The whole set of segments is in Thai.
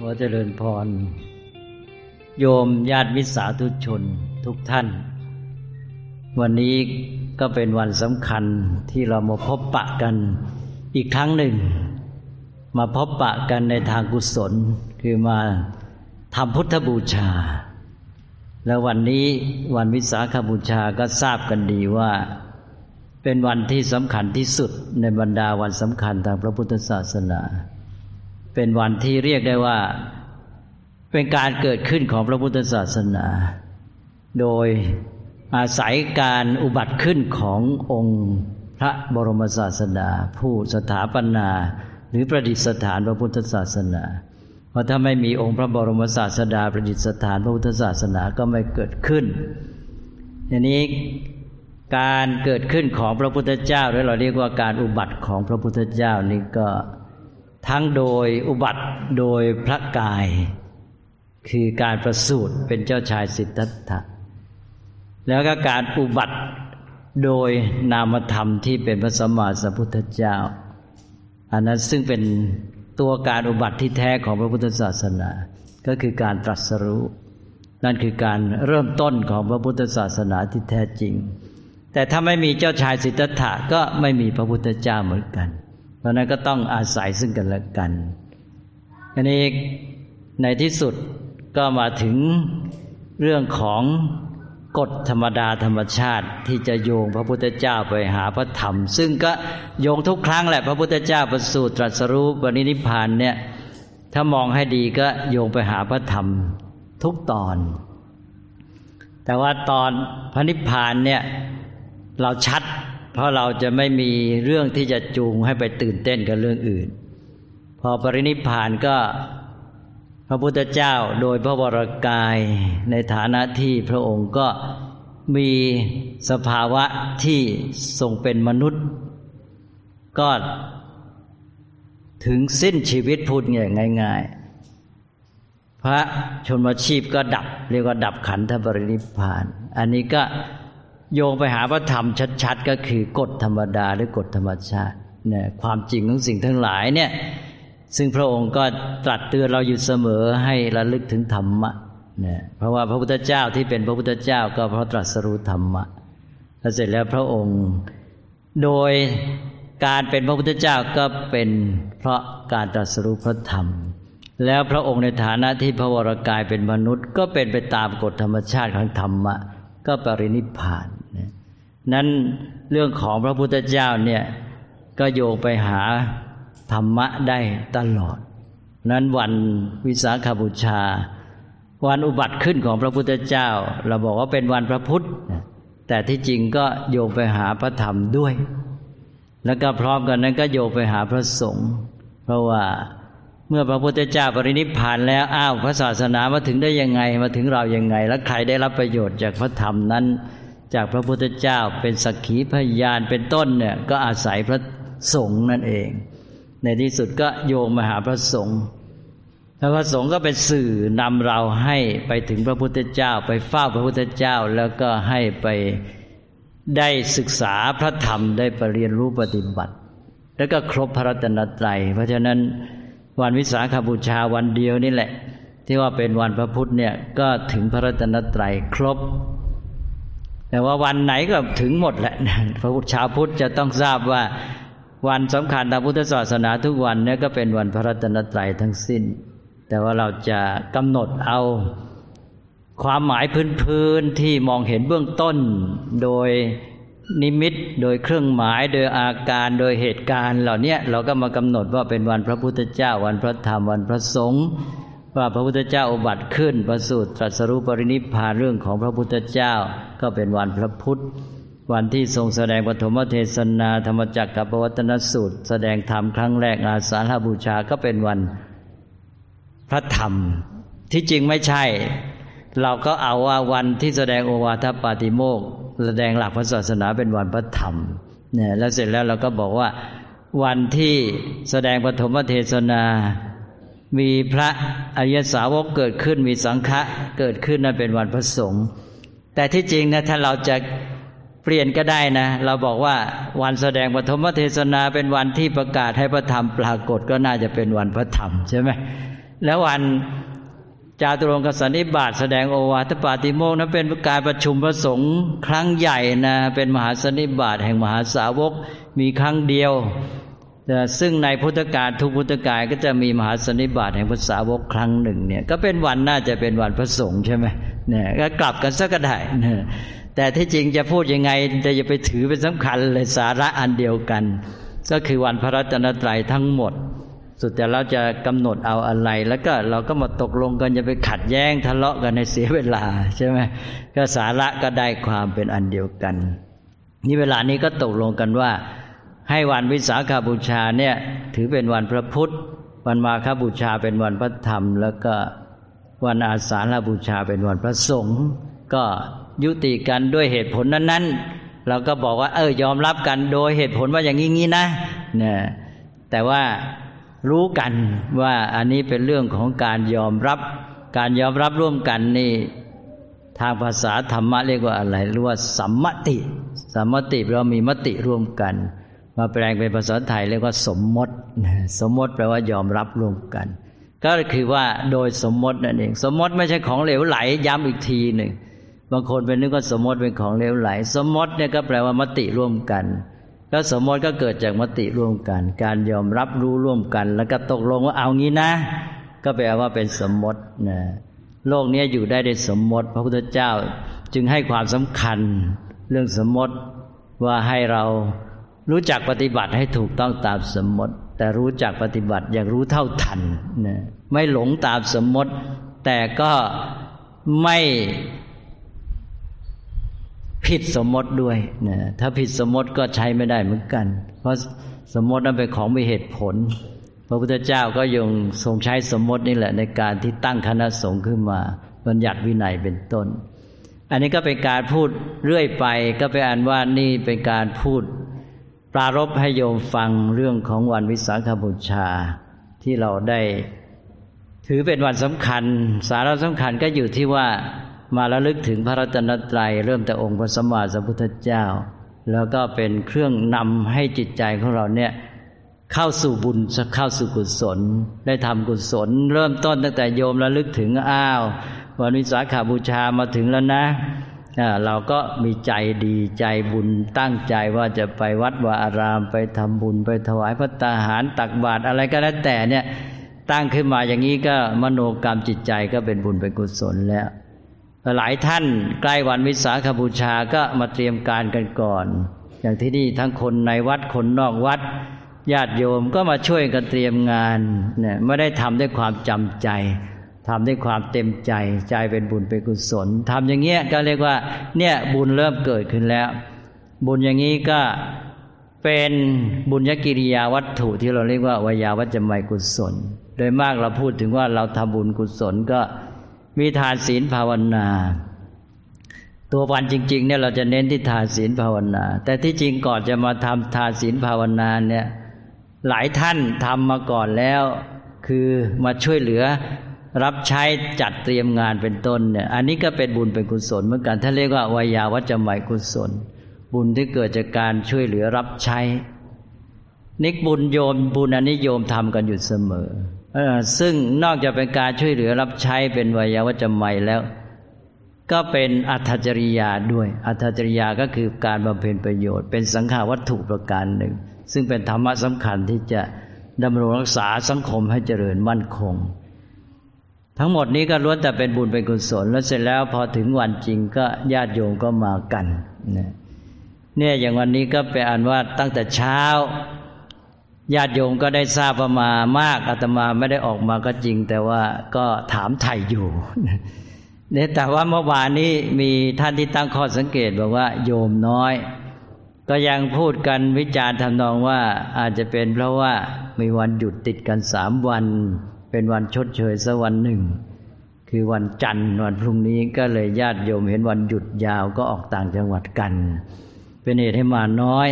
ขอเจริญพร โยมญาติมิตรสาธุชนทุกท่าน วันนี้ก็เป็นวันสำคัญที่เรามาพบปะกันอีกครั้งหนึ่ง มาพบปะกันในทางกุศล คือมาทำพุทธบูชา แล้ววันนี้วันวิสาขบูชาก็ทราบกันดีว่า เป็นวันที่สำคัญที่สุดในบรรดาวันสำคัญทางพระพุทธศาสนา เป็นวันที่เรียกได้ว่า เป็นการเกิดขึ้นของพระพุทธศาสนา โดยอาศัยการอุบัติขึ้นขององค์พระบรมศาสดา ผู้สถาปนา หรือประดิษฐานพระพุทธศาสนา เพราะถ้าไม่มีองค์พระบรมศาสดา ประดิษฐานพระพุทธศาสนาก็ไม่เกิดขึ้นอย่างนี้การเกิดขึ้นของพระพุทธเจ้าหรือเราเรียกว่าการอุบัติของพระพุทธเจ้านี่ก็ ทั้งโดยอุบัติโดยพระกาย คือการประสูติเป็นเจ้าชายสิทธัตถะแล้วก็การอุบัติโดยนามธรรมที่เป็นพระสัมมาสัมพุทธเจ้า อันนั้นซึ่งเป็นตัวการอุบัติที่แท้ของพระพุทธศาสนา ก็คือการตรัสรู้ นั่นคือการเริ่มต้นของพระพุทธศาสนาที่แท้จริง แต่ถ้าไม่มีเจ้าชายสิทธัตถะก็ไม่มีพระพุทธเจ้าเหมือนกัน ราะนั้นก็ต้องอาศัยซึ่งกันและกันอันนี้ในที่สุดก็มาถึงเรื่องของกฎธรรมดาธรรมชาติที่จะโยงพระพุทธเจ้าไปหาพระธรรม ซึ่งก็โยงทุกครั้งแหละพระพุทธเจ้าประสูติตรัสรู้ปณินิพานเนี่ยถ้ามองให้ดีก็โยงไปหาพระธรรมทุกตอน แต่ว่าตอนพระนิพพานเนี่ยเราชัด เพราะเราจะไม่มีเรื่องที่จะจูงให้ไปตื่นเต้นกับเรื่องอื่น พอปรินิพานก็พระพุทธเจ้าโดยพระวรกายในฐานะที่พระองค์ก็มีสภาวะที่ทรงเป็นมนุษย์ ก็ถึงสิ้นชีวิตพูดง่าย ๆ พระชนมชีพก็ดับ เรียกว่าดับขันธปรินิพาน อันนี้ก็ โยงไปหาพระธรรมชัด ๆ ก็คือกฎธรรมดาหรือกฎธรรมชาติเนี่ยความจริงของสิ่งทั้งหลายเนี่ยซึ่งพระองค์ก็ตรัสเตือนเราอยู่เสมอให้ระลึกถึงธรรมะเนี่ยเพราะว่าพระพุทธเจ้าที่เป็นพระพุทธเจ้าก็เพราะตรัสรู้ธรรมะแล้วเสร็จแล้วพระองค์โดยการเป็นพระพุทธเจ้าก็เป็นเพราะการตรัสรู้พระธรรม แล้วพระองค์ในฐานะที่พระวรากายเป็นมนุษย์ ก็เป็นไปตามกฎธรรมชาติของธรรมะก็ปรินิพาน นั้นเรื่องของพระพุทธเจ้าเนี่ยก็โยงไปหาธรรมะได้ตลอด นั้นวันวิสาขบูชา วันอุบัติขึ้นของพระพุทธเจ้า เราบอกว่าเป็นวันพระพุทธ แต่ที่จริงก็โยงไปหาพระธรรมด้วย แล้วก็พร้อมกันนั้นก็โยงไปหาพระสงฆ์เพราะว่าเมื่อพระพุทธเจ้าปรินิพพานแล้วอ้าวพระศาสนามาถึงได้ยังไงมาถึงเรายังไง และใครได้รับประโยชน์จากพระธรรมนั้น จากพระพุทธเจ้าเป็นสักขีพยานเป็นต้นเนี่ยก็อาศัยพระสงฆ์นั่นเอง ในที่สุดก็โยงมาหาพระสงฆ์แล้วพระสงฆ์ก็เป็นสื่อนำเราให้ไปถึงพระพุทธเจ้า ไปเฝ้าพระพุทธเจ้า แล้วก็ให้ไปได้ศึกษาพระธรรมได้ปเรียนรู้ปฏิบัติ แล้วก็ครบพระรัตนตรัย เพราะฉะนั้นวันวิสาขบูชาวันเดียวนี่แหละ ที่ว่าเป็นวันพระพุทธเนี่ยก็ถึงพระรัตนตรัยครบ แต่ว่าวันไหนก็ถึงหมดแหละพระพุทธชาวพุทธจะต้องทราบว่าวันสำคัญทางพุทธศาสนาทุกวันเนี่ยก็เป็นวันพระรัตนตรัยทั้งสิ้น แต่ว่าเราจะกำหนดเอาความหมายพื้นๆที่มองเห็นเบื้องต้น โดยนิมิตโดยเครื่องหมายโดยอาการโดยเหตุการณ์ เหล่านี้เราก็มากำหนดว่าเป็นวันพระพุทธเจ้าวันพระธรรมวันพระสงฆ์ ว่าพระพุทธเจ้าอุบัติขึ้นประสูติตรัสรู้ปรินิพพานเรื่องของพระพุทธเจ้า ก็เป็นวันพระพุทธ วันที่ทรงแสดงปฐมเทศนาธรรมจักรกับวัตนสูตร แสดงธรรมครั้งแรกอาสาฬบูชาก็เป็นวันพระธรรมที่จริงไม่ใช่ เราก็เอาว่าวันที่แสดงโอวาทปาติโมกแสดงหลักพระศาสนาเป็นวันพระธรรมเนี่ยแล้วเสร็จแล้วเราก็บอกว่าวันที่แสดงปฐมเทศนา มีพระอริยสาวกเกิดขึ้นมีสังฆะเกิดขึ้นนั่นเป็นวันพระสงฆ์แต่ที่จริงนะถ้าเราจะเปลี่ยนก็ได้นะ เราบอกว่าวันแสดงปฐมเทศนาเป็นวันที่ประกาศให้พระธรรมปรากฏก็น่าจะเป็นวันพระธรรมใช่ไหมแล้ววันจาตุรงกสันนิบาตแสดงโอวาทปาติโมกนั้นเป็นการประชุมประสงค์ครั้งใหญ่นะเป็นมหาสนิบาตแห่งมหาสาวกมีครั้งเดียว ซึ่งในพุทธกาลทุกพุทธกาลก็จะมีมหาสนิบาตแห่งภาษาวกครั้งหนึ่งเนี่ยก็เป็นวันน่าจะเป็นวันพระสงฆ์ใช่ไหมเนี่ยก็กลับกันสักก็ได้แต่ที่จริงจะพูดยังไงจะอย่าไปถือเป็นสำคัญเลยสาระอันเดียวกัน ก็คือวันพระรัตนตรัยทั้งหมด สุดแต่เราจะกำหนดเอาอะไร แล้วก็เราก็มาตกลงกันจะไปขัดแย้งทะเลาะกันในเสียเวลาใช่ไหมก็สาระก็ได้ความเป็นอันเดียวกัน นี่เวลานี้ก็ตกลงกันว่า ให้วันวิสาขาบูชาเนี่ยถือเป็นวันพระพุทธ วันมาคบูชาเป็นวันพระธรรม แล้วก็วันอาสาฬบูชาเป็นวันพระสงฆ์ก็ยุติกันด้วยเหตุผลนั้นๆ เราก็บอกว่า เออยอมรับกันโดยเหตุผลว่าอย่างนี้นะเนี่ยแต่ว่ารู้กันว่าอันนี้เป็นเรื่องของการยอมรับ การยอมรับร่วมกันนี่ทางภาษาธรรมะเรียกว่าอะไรเรียกว่าสัมมติ สัมมติเรามีมติร่วมกัน มาแปลงเป็นภาษาไทยเรียกว่าสมมติ สมมติแปลว่ายอมรับร่วมกัน ก็คือว่าโดยสมมตินั่นเอง สมมติไม่ใช่ของเหลวไหลย้ำอีกทีหนึ่งบางคนเป็นนึกว่าสมมติเป็นของเหลวไหล สมมติเนี่ยก็แปลว่ามติร่วมกันก็สมมติก็เกิดจากมติร่วมกัน การยอมรับรู้ร่วมกัน แล้วก็ตกลงว่าเอางี้นะ ก็แปลว่าเป็นสมมตินะโลกนี้อยู่ได้ด้วยสมมติ พระพุทธเจ้าจึงให้ความสำคัญเรื่องสมมติว่าให้เรา รู้จักปฏิบัติให้ถูกต้องตามสมมติ แต่รู้จักปฏิบัติอย่างรู้เท่าทันนะไม่หลงตามสมมติ แต่ก็ไม่ผิดสมมติด้วยนะถ้าผิดสมมติก็ใช้ไม่ได้เหมือนกัน เพราะสมมตินั้นเป็นของมีเหตุผล พระพุทธเจ้าก็ยังทรงใช้สมมตินี่แหละ ในการที่ตั้งคณะสงฆ์ขึ้นมาบัญญัติวินัยเป็นต้น อันนี้ก็เป็นการพูดเรื่อยไป ก็เป็นอันว่านี่เป็นการพูด ปรารบให้โยมฟังเรื่องของวันวิสาขบูชาที่เราได้ถือเป็นวันสำคัญ สาระสำคัญก็อยู่ที่ว่ามาระลึกถึงพระรัตนตรัยเริ่มแต่องค์พระสัมมาสัมพุทธเจ้า แล้วก็เป็นเครื่องนำให้จิตใจของเราเนี่ยเข้าสู่บุญเข้าสู่กุศล ได้ทำกุศล เริ่มต้นตั้งแต่โยมระลึกถึงอ้าว วันวิสาขาบูชามาถึงแล้วนะ เราก็มีใจดีใจบุญตั้งใจว่าจะไปวัดวาอารามไปทำบุญไปถวายพระตาหารตักบาตรอะไรก็แล้วแต่เนี่ยตั้งขึ้นมาอย่างนี้ก็มโนกรรมจิตใจก็เป็นบุญเป็นกุศลแล้วหลายท่านใกล้วันวิสาขบูชาก็มาเตรียมการกันก่อน อย่างที่นี่ทั้งคนในวัดคนนอกวัดญาติโยมก็มาช่วยกันเตรียมงานเนี่ยไม่ได้ทำด้วยความจำใจ ทำด้วยความเต็มใจใจเป็นบุญเป็นกุศลทำอย่างเงี้ยก็เรียกว่า เนี่ยบุญเริ่มเกิดขึ้นแล้ว บุญอย่างนี้ก็เป็นบุญญกิริยาวัตถุที่เราเรียกว่าวิยาวัจจะไมกุศล โดยมากเราพูดถึงว่าเราทำบุญกุศลก็มีทานศีลภาวนา ตัววันจริง ๆ เนี่ยเราจะเน้นที่ทานศีลภาวนา แต่ที่จริงก่อนจะมาทำทานศีลภาวนาเนี่ยหลายท่านทำมาก่อนแล้ว คือมาช่วยเหลือ รับใช้จัดเตรียมงานเป็นต้นเนี่ยอันนี้ก็เป็นบุญเป็นกุศลเหมือนกันถ้าเรียกว่าวายาวัจจะหมายกุศล บุญที่เกิดจากการช่วยเหลือรับใช้นิกบุญโยมบุญอันนี้โยมทำกันอยู่เสมอซึ่งนอกจากเป็นการช่วยเหลือรับใช้เป็นวายาวัจจะหมายแล้ว ก็เป็นอัตจริยาด้วยอัตจริยาก็คือการบำเพ็ญประโยชน์ เป็นสังขาวัตถุประการหนึ่ง ซึ่งเป็นธรรมะสำคัญที่จะดำรงรักษาสังคมให้เจริญมั่นคง ทั้งหมดนี้ก็ล้วนแต่เป็นบุญเป็นกุศล แล้วเสร็จแล้วพอถึงวันจริงก็ญาติโยมก็มากันเนี่ยอย่างวันนี้ก็เป็นอันว่าตั้งแต่เช้าญาติโยมก็ได้ทราบว่ามามากอาตมาไม่ได้ออกมาก็จริง แต่ว่าก็ถามไถ่อยู่เนี่ยแต่ว่าเมื่อวานนี้มีท่านที่ตั้งข้อสังเกตบอกว่า โยมน้อย ก็ยังพูดกันวิจารณ์ทำนองว่าอาจจะเป็นเพราะว่ามีวันหยุดติดกันสามวัน เป็นวันชดเชยสักวันหนึ่ง คือวันจันทร์วันพรุ่งนี้ก็เลยญาติโยมเห็นวันหยุดยาวก็ออกต่างจังหวัดกัน เป็นเหตุให้มาน้อย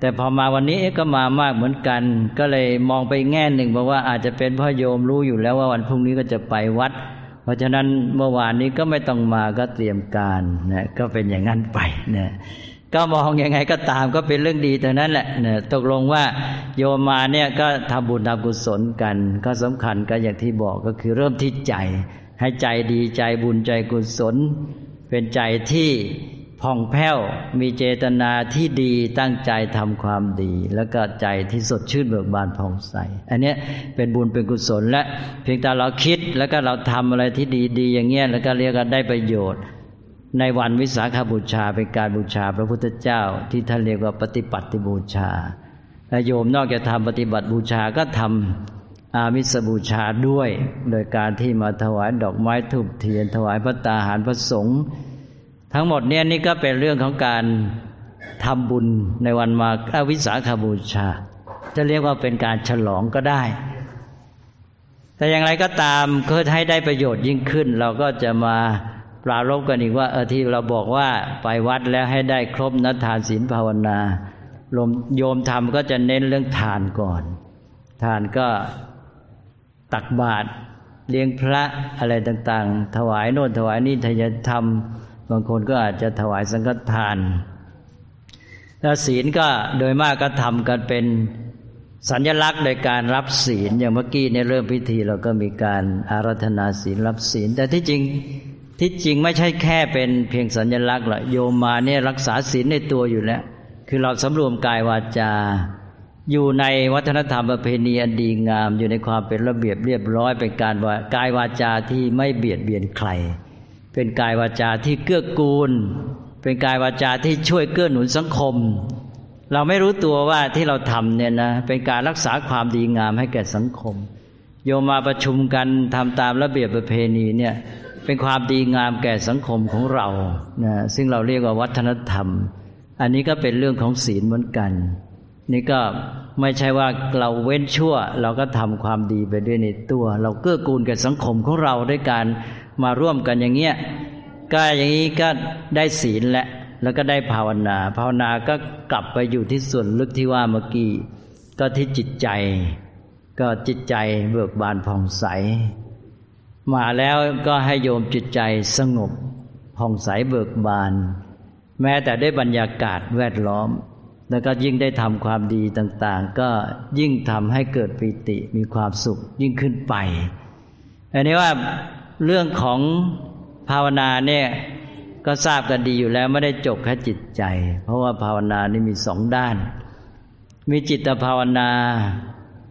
แต่พอมาวันนี้ก็มามากเหมือนกัน ก็เลยมองไปแง่หนึ่งบอกว่าอาจจะเป็นพ่อโยมรู้อยู่แล้วว่าวันพรุ่งนี้ก็จะไปวัด เพราะฉะนั้นเมื่อวานนี้ก็ไม่ต้องมาก็เตรียมการนะก็เป็นอย่างนั้นไปนะ ก็มองยังไงก็ตามก็เป็นเรื่องดีแต่นั้นแหละเนี่ยตกลงว่าโยมมาเนี่ยก็ทำบุญทำกุศลกัน ก็สำคัญก็อย่างที่บอกก็คือเริ่มที่ใจ ให้ใจดีใจบุญใจกุศล เป็นใจที่ผ่องแผ้วมีเจตนาที่ดีตั้งใจทำความดี แล้วก็ใจที่สดชื่นเบิกบานผ่องใส อันนี้เป็นบุญเป็นกุศลและเพียงแต่เราคิดแล้วก็เราทำอะไรที่ดี ๆ อย่างเงี้ยแล้วก็เรียกกันได้ประโยชน์ ในวันวิสาขบูชาเป็นการบูชาพระพุทธเจ้าที่ท่านเรียกว่าปฏิปัติบูชาและโยมนอกจากทำปฏิบัติบูชาก็ทำอามิสบูชาด้วย โดยการที่มาถวายดอกไม้ทูบเทียน ถวายพระตาหารพระสงฆ์ทั้งหมดเนี่ยนี่ก็เป็นเรื่องของการทำบุญในวันมาอาวิสาขบูชา จะเรียกว่าเป็นการฉลองก็ได้ แต่อย่างไรก็ตามเพื่อให้ได้ประโยชน์ยิ่งขึ้น เราก็จะมา ปรารบกันอีกว่าเออที่เราบอกว่าไปวัดแล้วให้ได้ครบนัทานศีลภาวนาลมโยมทำก็จะเน้นเรื่องทานก่อน ทานก็ตักบาตรเลี้ยงพระอะไรต่าง ๆ ถวายโน่นถวายนี่ทายธรรม บางคนก็อาจจะถวายสังฆทานแล้วศีลก็โดยมากก็ทำกันเป็นสัญลักษณ์ในการรับศีลอย่างเมื่อกี้ในเริ่มพิธีเราก็มีการอารัธนาศีลรับศีล แต่ที่จริง ที่จริงไม่ใช่แค่เป็นเพียงสัญลักษณ์หรอกโยมมาเนี่ยรักษาศีลในตัวอยู่แล้ว คือเราสำรวมกายวาจา อยู่ในวัฒนธรรมประเพณีอันดีงาม อยู่ในความเป็นระเบียบเรียบร้อยเป็นการว่ากายวาจาที่ไม่เบียดเบียนใคร เป็นกายวาจาที่เกื้อกูล เป็นกายวาจาที่ช่วยเกื้อหนุนสังคม เราไม่รู้ตัวว่าที่เราทำเนี่ยนะเป็นการรักษาความดีงามให้แก่สังคม โยมมาประชุมกันทำตามระเบียบประเพณีเนี่ย เป็นความดีงามแก่สังคมของเรานะซึ่งเราเรียกว่าวัฒนธรรม อันนี้ก็เป็นเรื่องของศีลเหมือนกัน นี่ก็ไม่ใช่ว่าเราเว้นชั่ว เราก็ทำความดีไปด้วยในตัว เราเกื้อกูลแก่สังคมของเราด้วยการมาร่วมกันอย่างเงี้ยก็อย่างนี้ก็ได้ศีลและแล้วก็ได้ภาวนา ภาวนาก็กลับไปอยู่ที่ส่วนลึกที่ว่าเมื่อกี้ก็ที่จิตใจ ก็จิตใจเบิกบานผ่องใส มาแล้วก็ให้โยมจิตใจสงบผ่องใสเบิกบาน แม้แต่ได้บรรยากาศแวดล้อม แล้วก็ยิ่งได้ทำความดีต่างๆ ก็ยิ่งทำให้เกิดปิติมีความสุขยิ่งขึ้นไป อันนี้ว่าเรื่องของภาวนาเนี่ยก็ทราบกันดีอยู่แล้วไม่ได้จบแค่จิตใจ เพราะว่าภาวนานี่มีสองด้าน มีจิตภาวนา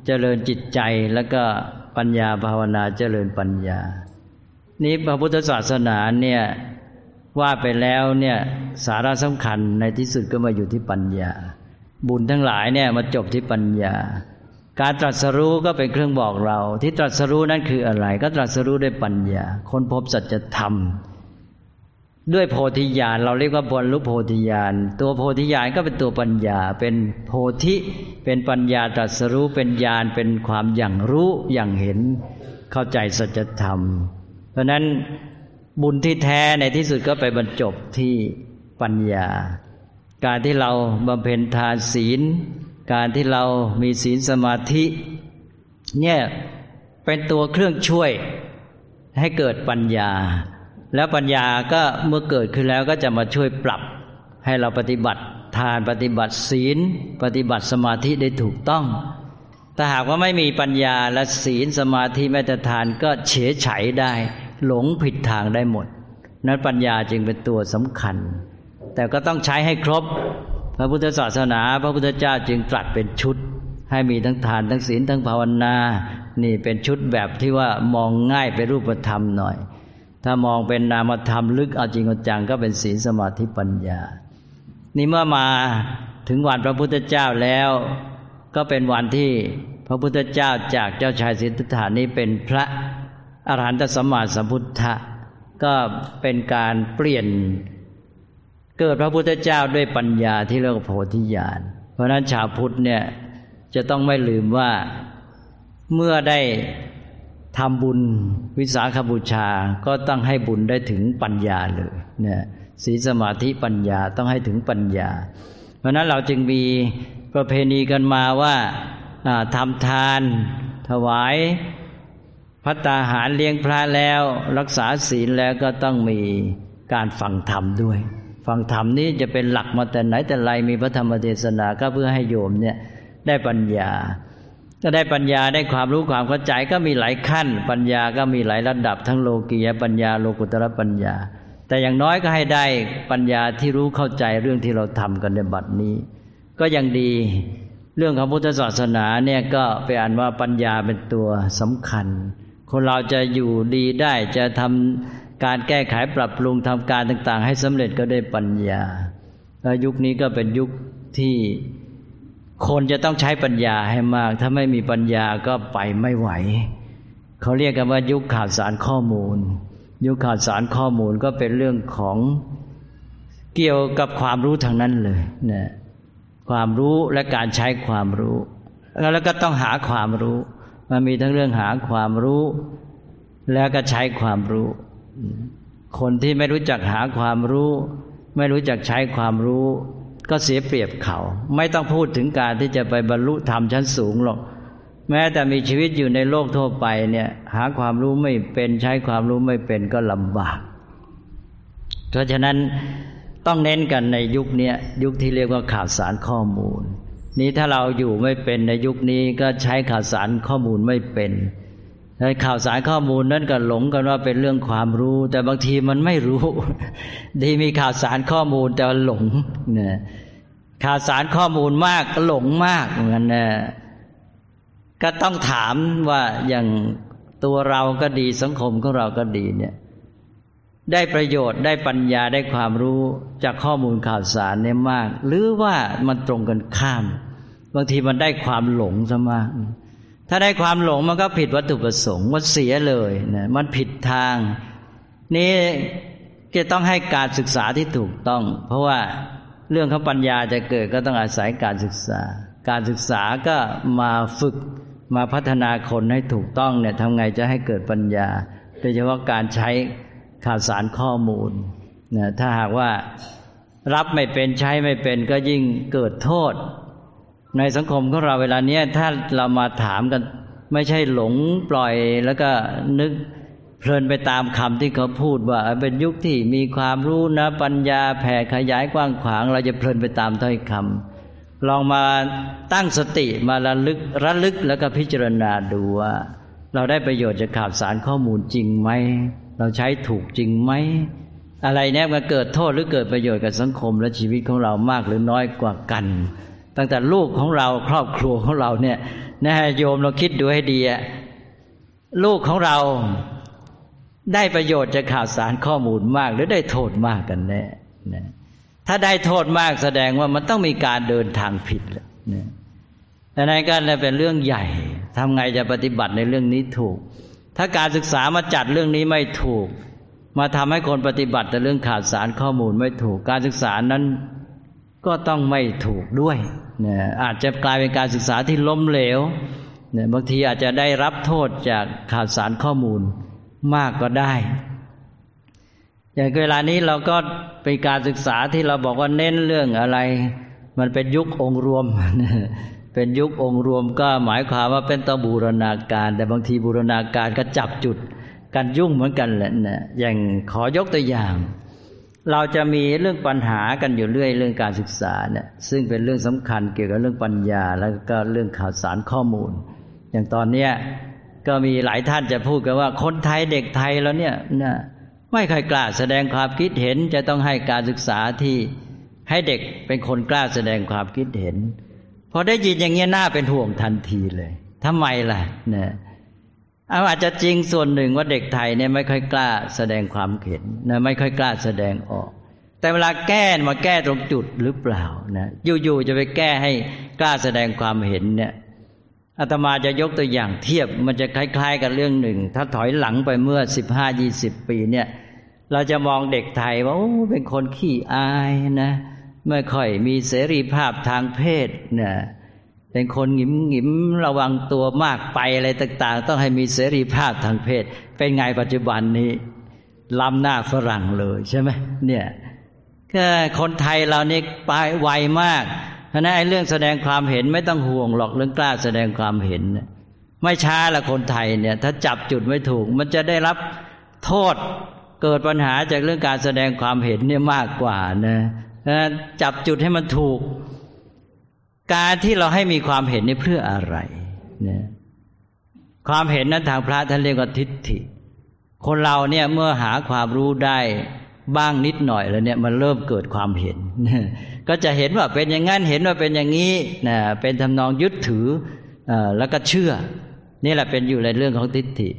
เจริญจิตใจแล้วก็ ปัญญาภาวนาเจริญปัญญา นี้พระพุทธศาสนาเนี่ยว่าไปแล้วเนี่ยสาระสำคัญในที่สุดก็มาอยู่ที่ปัญญา บุญทั้งหลายเนี่ยมาจบที่ปัญญา การตรัสรู้ก็เป็นเครื่องบอกเรา ที่ตรัสรู้นั้นคืออะไร ก็ตรัสรู้ด้วยปัญญา คนพบสัจธรรม ด้วยโพธิญาณเราเรียกว่าบรรลุโพธิญาณตัวโพธิญาณก็เป็นตัวปัญญา เป็นโพธิเป็นปัญญาตรัสรู้เป็นญาณเป็นความอย่างรู้อย่างเห็นเข้าใจสัจธรรม เพราะนั้นบุญที่แท้ในที่สุดก็ไปบรรจบที่ปัญญา การที่เราบำเพ็ญทานศีล การที่เรามีศีลสมาธิเนี่ยเป็นตัวเครื่องช่วยให้เกิดปัญญา แล้วปัญญาก็เมื่อเกิดขึ้นแล้วก็จะมาช่วยปรับให้เราปฏิบัติทานปฏิบัติศีล ปฏิบัติสมาธิได้ถูกต้อง ถ้าหากว่าไม่มีปัญญาและศีลสมาธิแม้แต่ทานก็เฉยไฉได้ หลงผิดทางได้หมด นั้นปัญญาจึงเป็นตัวสำคัญ แต่ก็ต้องใช้ให้ครบ พระพุทธศาสนา พระพุทธเจ้าจึงตรัสเป็นชุด ให้มีทั้งทานทั้งศีลทั้งภาวนา นี่เป็นชุดแบบที่ว่ามองง่ายไปรูปธรรมหน่อย ถ้ามองเป็นนามธรรมลึกเอาจริงเอาจังก็เป็นศีลสมาธิปัญญา นี่เมื่อมาถึงวันพระพุทธเจ้าแล้ว ก็เป็นวันที่พระพุทธเจ้าจากเจ้าชายสิทธัตถานี้เป็นพระอรหันตสมมาสัมพุทธะก็เป็นการเปลี่ยนเกิดพระพุทธเจ้าด้วยปัญญาที่เรียกว่าโพธิญาณ เพราะนั้นชาวพุทธเนี่ยจะต้องไม่ลืมว่าเมื่อได้ ทำบุญวิสาขบูชาก็ต้องให้บุญได้ถึงปัญญาเลยเนี่ยศีลสมาธิปัญญาต้องให้ถึงปัญญา เพราะนั้นเราจึงมีประเพณีกันมาว่าทำทาน ถวายพัตตาหารเลี้ยงพระแล้ว รักษาศีลแล้วก็ต้องมีการฟังธรรมด้วย ฟังธรรมนี้จะเป็นหลักมาแต่ไหนแต่ไรมีพระธรรมเทศนาก็เพื่อให้โยมเนี่ยได้ปัญญา ก็ได้ปัญญาได้ความรู้ความเข้าใจก็มีหลายขั้น ปัญญาก็มีหลายระดับทั้งโลกียปัญญาโลกุตระปัญญา แต่อย่างน้อยก็ให้ได้ปัญญาที่รู้เข้าใจเรื่องที่เราทำกันในบัดนี้ ก็ยังดีเรื่องของพุทธศาสนาเนี่ยก็ไปอ่านว่าปัญญาเป็นตัวสำคัญ คนเราจะอยู่ดีได้จะทำการแก้ไขปรับปรุงทำการต่าง ๆ ให้สำเร็จก็ได้ปัญญาแล้วยุคนี้ก็เป็นยุคที่ คนจะต้องใช้ปัญญาให้มาก ถ้าไม่มีปัญญาก็ไปไม่ไหว เขาเรียกกันว่ายุคข่าวสารข้อมูล ยุคข่าวสารข้อมูลก็เป็นเรื่องของเกี่ยวกับความรู้ทางนั้นเลยนะความรู้และการใช้ความรู้ แล้วก็ต้องหาความรู้ มันมีทั้งเรื่องหาความรู้ แล้วก็ใช้ความรู้ คนที่ไม่รู้จักหาความรู้ ไม่รู้จักใช้ความรู้ ก็เสียเปรียบเขา ไม่ต้องพูดถึงการที่จะไปบรรลุธรรมชั้นสูงหรอก แม้แต่มีชีวิตอยู่ในโลกทั่วไปเนี่ยหาความรู้ไม่เป็นใช้ความรู้ไม่เป็นก็ลำบาก เพราะฉะนั้นต้องเน้นกันในยุคนี้ยุคที่เรียกว่าข่าวสารข้อมูล นี้ถ้าเราอยู่ไม่เป็นในยุคนี้ก็ใช้ข่าวสารข้อมูลไม่เป็น ในข่าวสารข้อมูลนั้นก็หลงกันว่าเป็นเรื่องความรู้ แต่บางทีมันไม่รู้ ดีมีข่าวสารข้อมูลแต่หลงเนี่ยข่าวสารข้อมูลมากก็หลงมากเหมือนนะก็ต้องถามว่าอย่างตัวเราก็ดีสังคมของเราก็ดีเนี่ย ได้ประโยชน์ได้ปัญญาได้ความรู้จากข้อมูลข่าวสารเนี่ยมาก หรือว่ามันตรงกันข้าม บางทีมันได้ความหลงซะมาก ถ้าได้ความหลงมันก็ผิดวัตถุประสงค์มันเสียเลยนะมันผิดทาง นี่จะต้องให้การศึกษาที่ถูกต้อง เพราะว่าเรื่องของปัญญาจะเกิดก็ต้องอาศัยการศึกษา การศึกษาก็มาฝึกมาพัฒนาคนให้ถูกต้องเนี่ยทำไงจะให้เกิดปัญญา โดยเฉพาะการใช้ข่าวสารข้อมูลนะถ้าหากว่ารับไม่เป็นใช้ไม่เป็นก็ยิ่งเกิดโทษ ในสังคมของเราเวลาเนี้ยถ้าเรามาถามกัน ไม่ใช่หลงปล่อยแล้วก็นึกเพลินไปตามคำที่เขาพูดว่า เป็นยุคที่มีความรู้นะปัญญาแผ่ขยายกว้างขวาง เราจะเพลินไปตามถ้อยคำลองมาตั้งสติมาระลึกระลึกแล้วก็พิจารณาดูว่า เราได้ประโยชน์จากข่าวสารข้อมูลจริงไหมเราใช้ถูกจริงไหมอะไรเนี้ยมันเกิดโทษหรือเกิดประโยชน์กับสังคมและชีวิตของเรามากหรือน้อยกว่ากัน ตั้งแต่ลูกของเราครอบครัวของเราเนี่ยนะฮะโยมเราคิดดูให้ดีอะลูกของเราได้ประโยชน์จากข่าวสารข้อมูลมากหรือได้โทษมากกันแน่นะถ้าได้โทษมากแสดงว่ามันต้องมีการเดินทางผิดนะแต่ในการนี้เป็นเรื่องใหญ่ทำไงจะปฏิบัติในเรื่องนี้ถูก ถ้าการศึกษามาจัดเรื่องนี้ไม่ถูก มาทำให้คนปฏิบัติแต่เรื่องข่าวสารข้อมูลไม่ถูก การศึกษานั้นก็ต้องไม่ถูกด้วย นี่ยอาจจะกลายเป็นการศึกษาที่ล้มเหลวเนี่ยบางทีอาจจะได้รับโทษจากข่าวสารข้อมูลมากก็ได้ อย่างเวลานี้เราก็เป็นการศึกษาที่เราบอกว่าเน้นเรื่องอะไร มันเป็นยุคองค์รวม เป็นยุคองค์รวมก็หมายความว่าเป็นตัวบูรณาการ แต่บางทีบูรณาการก็จับจุดกันยุ่งเหมือนกันแหละนะอย่างขอยกตัวอย่าง เราจะมีเรื่องปัญหากันอยู่เรื่อยเรื่องการศึกษาเนี่ยซึ่งเป็นเรื่องสำคัญเกี่ยวกับเรื่องปัญญา แล้วก็เรื่องข่าวสารข้อมูล อย่างตอนเนี้ยก็มีหลายท่านจะพูดกันว่าคนไทยเด็กไทยแล้วเนี่ยนะไม่ค่อยกล้าแสดงความคิดเห็นจะต้องให้การศึกษาที่ให้เด็กเป็นคนกล้าแสดงความคิดเห็นพอได้ยินอย่างเงี้ยน่าเป็นห่วงทันทีเลยทำไมล่ะเนี่ย เอาอาจจะจริงส่วนหนึ่งว่าเด็กไทยเนี่ยไม่ค่อยกล้าแสดงความเห็นนะไม่ค่อยกล้าแสดงออก แต่เวลาแก้มาแก้ตรงจุดหรือเปล่านะอยู่ๆจะไปแก้ให้กล้าแสดงความเห็นเนี่ยอาตมาจะยกตัวอย่างเทียบมันจะคล้าย ๆ กับเรื่องหนึ่ง ถ้าถอยหลังไปเมื่อสิบห้ายี่สิบปีเนี่ย เราจะมองเด็กไทยว่าโอ้เป็นคนขี้อายนะไม่ค่อยมีเสรีภาพทางเพศเนะ เป็นคนหงิมหงิมระวังตัวมากไปอะไรต่าง ๆ ต้องให้มีเสรีภาพทางเพศ เป็นไงปัจจุบันนี้ล้ำหน้าฝรั่งเลยใช่ไหมเนี่ยก็คนไทยเรานี่ไปไวมาก เพราะนั้นไอ้เรื่องแสดงความเห็นไม่ต้องห่วงหรอกเรื่องกล้าแสดงความเห็น ไม่ช้าละคนไทยเนี่ย ถ้าจับจุดไม่ถูก มันจะได้รับโทษเกิดปัญหาจากเรื่องการแสดงความเห็นเนี่ยมากกว่านะจับจุดให้มันถูก การที่เราให้มีความเห็นนี่เพื่ออะไรนะความเห็นนั้นทางพระท่านเรียกว่าทิฏฐิ คนเราเนี่ยเมื่อหาความรู้ได้บ้างนิดหน่อยแล้วเนี่ยมันเริ่มเกิดความเห็น ก็จะเห็นว่าเป็นอย่างนั้นเห็นว่าเป็นอย่างนี้นะเป็นทำนองยึดถือแล้วก็เชื่อ นี่แหละเป็นอยู่ในเรื่องของทิฏฐิ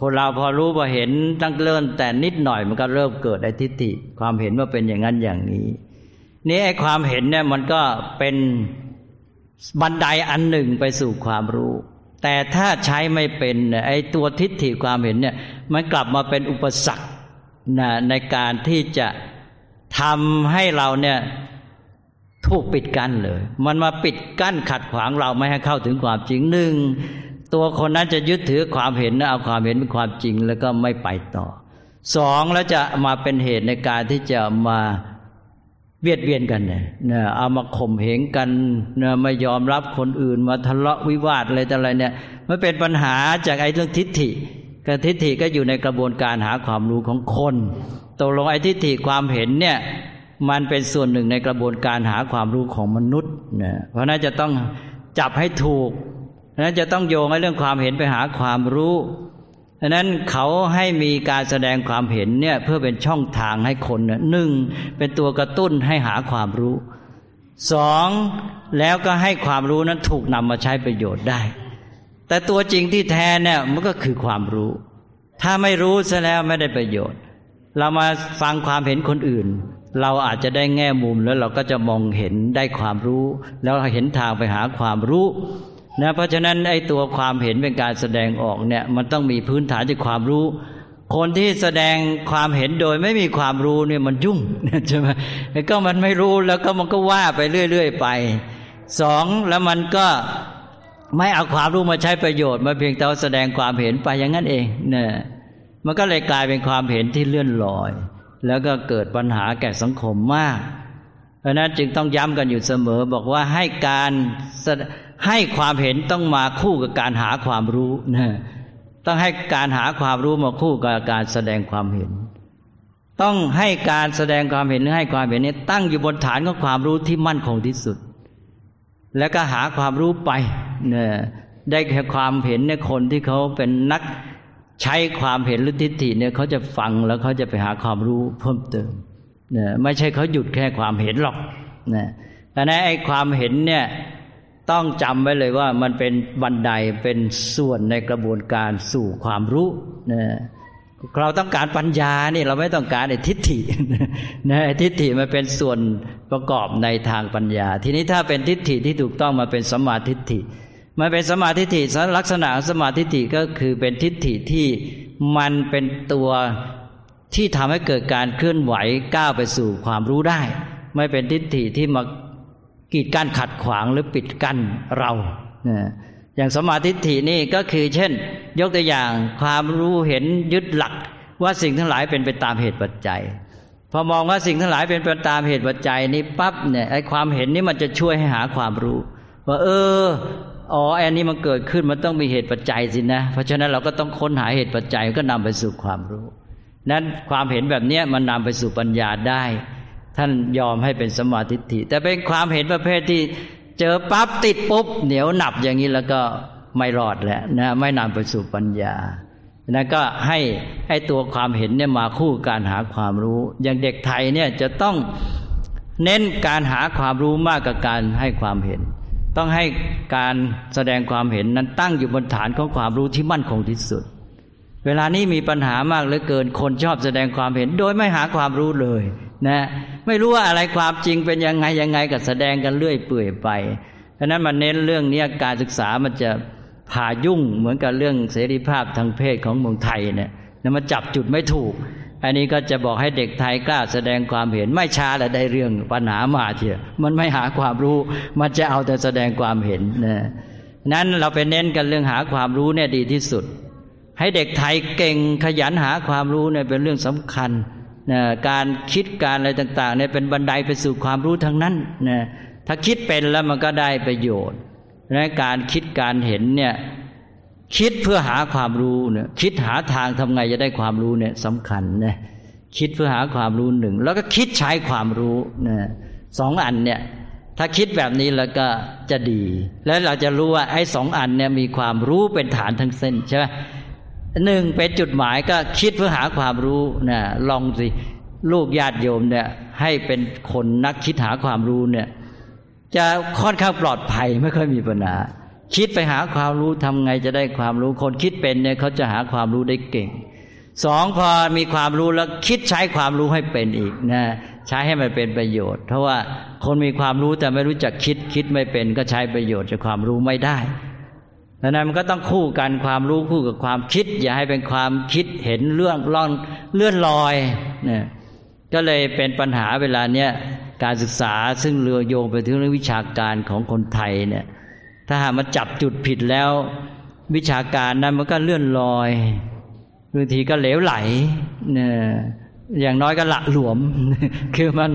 คนเราพอรู้พอเห็นตั้งเริ่มแต่นิดหน่อยมันก็เริ่มเกิดไอ้ทิฏฐิ ความเห็นว่าเป็นอย่างนั้นอย่างนี้ นี่ไอ้ความเห็นเนี่ยมันก็เป็น บันไดอันหนึ่งไปสู่ความรู้ แต่ถ้าใช้ไม่เป็นไอ้ตัวทิฏฐิความเห็นเนี่ยมันกลับมาเป็นอุปสรรคนะในการที่จะทำให้เราเนี่ยถูกปิดกั้นเลย มันมาปิดกั้นขัดขวางเราไม่ให้เข้าถึงความจริงหนึ่งตัวคนนั้นจะยึดถือความเห็นเอาความเห็นเป็นความจริงแล้วก็ไม่ไปต่อสองแล้วจะมาเป็นเหตุในการที่จะมา เบียดเบียนกันเนี่ยเอามาข่มเหงกันเนี่ยไม่ยอมรับคนอื่นมาทะเลาะวิวาทอะไรต่ออะไรเนี่ยมันเป็นปัญหาจากไอ้เรื่องทิฏฐิกับทิฏฐิก็อยู่ในกระบวนการหาความรู้ของคนตกลงไอ้ทิฏฐิความเห็นเนี่ยมันเป็นส่วนหนึ่งในกระบวนการหาความรู้ของมนุษย์เนี่ยเพราะนั้นจะต้องจับให้ถูกเพราะนั้นจะต้องโยงไอ้เรื่องความเห็นไปหาความรู้ ดังนั้นเขาให้มีการแสดงความเห็นเนี่ยเพื่อเป็นช่องทางให้คนหนึ่งเป็นตัวกระตุ้นให้หาความรู้สองแล้วก็ให้ความรู้นั้นถูกนำมาใช้ประโยชน์ได้ แต่ตัวจริงที่แท้เนี่ยมันก็คือความรู้ ถ้าไม่รู้ซะแล้วไม่ได้ประโยชน์ เรามาฟังความเห็นคนอื่น เราอาจจะได้แง่มุมแล้วเราก็จะมองเห็นได้ความรู้ แล้วเห็นทางไปหาความรู้ นะเพราะฉะนั้นไอ้ตัวความเห็นเป็นการแสดงออกเนี่ยมันต้องมีพื้นฐานจากความรู้ คนที่แสดงความเห็นโดยไม่มีความรู้เนี่ยมันยุ่งใช่ไหมก็มันไม่รู้แล้วก็มันก็ว่าไปเรื่อย ๆ ไปสองแล้วมันก็ไม่เอาความรู้มาใช้ประโยชน์มาเพียงแต่แสดงความเห็นไปอย่างนั้นเองเนี่ยมันก็เลยกลายเป็นความเห็นที่เลื่อนลอย แล้วก็เกิดปัญหาแก่สังคมมาก เพราะนั้นจึงต้องย้ำกันอยู่เสมอบอกว่าให้การ ให้ความเห็นต้องมาคู่กับการหาความรู้นะต้องให้การหาความรู้มาคู่กับการแสดงความเห็น ต้องให้การแสดงความเห็นหรือให้ความเห็นนี้ตั้งอยู่บนฐานของความรู้ที่มั่นคงที่สุด แล้วก็หาความรู้ไปเนี่ยได้แค่ความเห็นเนี่ยคนที่เขาเป็นนักใช้ความเห็นหรือทิฏฐิเนี่ยเขาจะฟังแล้วเขาจะไปหาความรู้เพิ่มเติมเนี่ยไม่ใช่เขาหยุดแค่ความเห็นหรอกนะแต่ในไอ้ความเห็นเนี่ย ต้องจำไว้เลยว่ามันเป็นบันไดเป็นส่วนในกระบวนการสู่ความรู้นะเราต้องการปัญญานี่เราไม่ต้องการไอ้ทิฏฐินะทิฏฐิมันเป็นส่วนประกอบในทางปัญญา ทีนี้ถ้าเป็นทิฏฐิที่ถูกต้องมาเป็นสมาทิฏฐิมันเป็นสมาธิฏฐิลักษณะสมาธิฏฐิก็คือเป็นทิฏฐิที่มันเป็นตัวที่ทำให้เกิดการเคลื่อนไหวก้าวไปสู่ความรู้ได้ ไม่เป็นทิฏฐิที่มา กีดกั้นขัดขวางหรือปิดกั้นเราอย่างสมาธิฐินี่ก็คือ เช่น ยกตัวอย่างความรู้เห็นยึดหลัก ว่าสิ่งทั้งหลายเป็นไปตามเหตุปัจจัย พอมองว่าสิ่งทั้งหลายเป็นไปตามเหตุปัจจัยนี้ปั๊บเนี่ยไอ้ความเห็นนี้มันจะช่วยให้หาความรู้ ว่า เอออ๋ออันนี้มันเกิดขึ้นมันต้องมีเหตุปัจจัยสินะ เพราะฉะนั้นเราก็ต้องค้นหาเหตุปัจจัยก็นำไปสู่ความรู้ นั้นความเห็นแบบนี้มันนำไปสู่ปัญญาได้ ท่านยอมให้เป็นสมาธิฐิแต่เป็นความเห็นประเภทที่เจอปั๊บติดปุ๊บ เหนียวหนับอย่างนี้แล้วก็ไม่รอดแล้วนะไม่นำไปสู่ปัญญานะก็ให้ให้ตัวความเห็นเนี่ยมาคู่การหาความรู้ อย่างเด็กไทยเนี่ยจะต้องเน้นการหาความรู้มากกว่าการให้ความเห็น ต้องให้การแสดงความเห็นนั้นตั้งอยู่บนฐานของความรู้ที่มั่นคงที่สุด เวลานี้มีปัญหามากเหลือเกินคนชอบแสดงความเห็น โดยไม่หาความรู้เลยนะ ไม่รู้ว่าอะไรความจริงเป็นยังไงยังไงก็แสดงกันเรื่อยเปื่อยไปเพราะนั้นมันเน้นเรื่องนี้การศึกษามันจะผ่ายุ่งเหมือนกับเรื่องเสรีภาพทางเพศของเมืองไทยเนี่ยนะมันจับจุดไม่ถูก อันนี้ก็จะบอกให้เด็กไทยกล้าแสดงความเห็นไม่ช้าแล้วได้เรื่องปัญหามาเถอะมันไม่หาความรู้ มันจะเอาแต่แสดงความเห็นนะนั้นเราไปเน้นกันเรื่องหาความรู้เนี่ยดีที่สุด ให้เด็กไทยเก่งขยันหาความรู้เนี่ยเป็นเรื่องสำคัญ นะการคิดการอะไรต่างๆเนี่ยเป็นบันไดไปสู่ความรู้ทั้งนั้นนะถ้าคิดเป็นแล้วมันก็ได้ประโยชน์และการคิดการเห็นเนี่ยคิดเพื่อหาความรู้เนี่ยคิดหาทางทำไงจะได้ความรู้เนี่ยสำคัญนะคิดเพื่อหาความรู้หนึ่ง แล้วก็คิดใช้ความรู้นะสองอันเนี่ยถ้าคิดแบบนี้แล้วก็จะดี แล้วเราจะรู้ว่าไอ้สองอันเนี่ยมีความรู้เป็นฐานทั้งเส้นใช่ไหม หนึ่งเป็นจุดหมายก็คิดเพื่อหาความรู้นะลองสิลูกญาติโยมเนี่ย ให้เป็นคนนักคิดหาความรู้เนี่ย จะค่อนข้างปลอดภัยไม่ค่อยมีปัญหาคิดไปหาความรู้ทำไงจะได้ความรู้คนคิดเป็นเนี่ยเขาจะหาความรู้ได้เก่งสองพอมีความรู้แล้วคิดใช้ความรู้ให้เป็นอีกนะใช้ให้มันเป็นประโยชน์ เพราะว่าคนมีความรู้แต่ไม่รู้จักคิดคิดไม่เป็นก็ใช้ประโยชน์จากความรู้ไม่ได้ ดังนั้นมันก็ต้องคู่กันความรู้คู่กับความคิด อย่าให้เป็นความคิดเห็นเรื่องล่องเลื่อนลอยเนี่ยก็เลยเป็นปัญหาเวลาเนี้ยการศึกษาซึ่งเรือโยงไปถึงเรื่องวิชาการของคนไทยเนี่ยถ้าหากมาจับจุดผิดแล้ว วิชาการนั้นมันก็เลื่อนลอยบางทีก็เหลวไหลเนี่ยอย่างน้อยก็หละหลวม คือมัน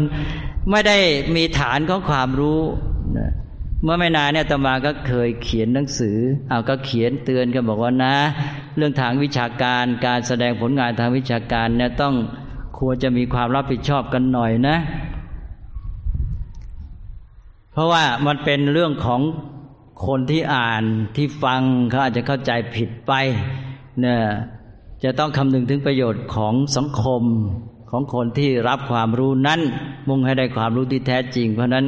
ไม่ได้มีฐานของความรู้ เมื่อไม่นานเนี่ยตมาก็เคยเขียนหนังสือเอาก็เขียนเตือนกันบอกว่านะ เรื่องทางวิชาการการแสดงผลงานทางวิชาการเนี่ยต้องควรจะมีความรับผิดชอบกันหน่อยนะ เพราะว่ามันเป็นเรื่องของคนที่อ่านที่ฟังเขาอาจจะเข้าใจผิดไปเนี่ยจะต้องคำนึงถึงประโยชน์ของสังคมของคนที่รับความรู้นั้น มุ่งให้ได้ความรู้ที่แท้จริง เพราะนั้น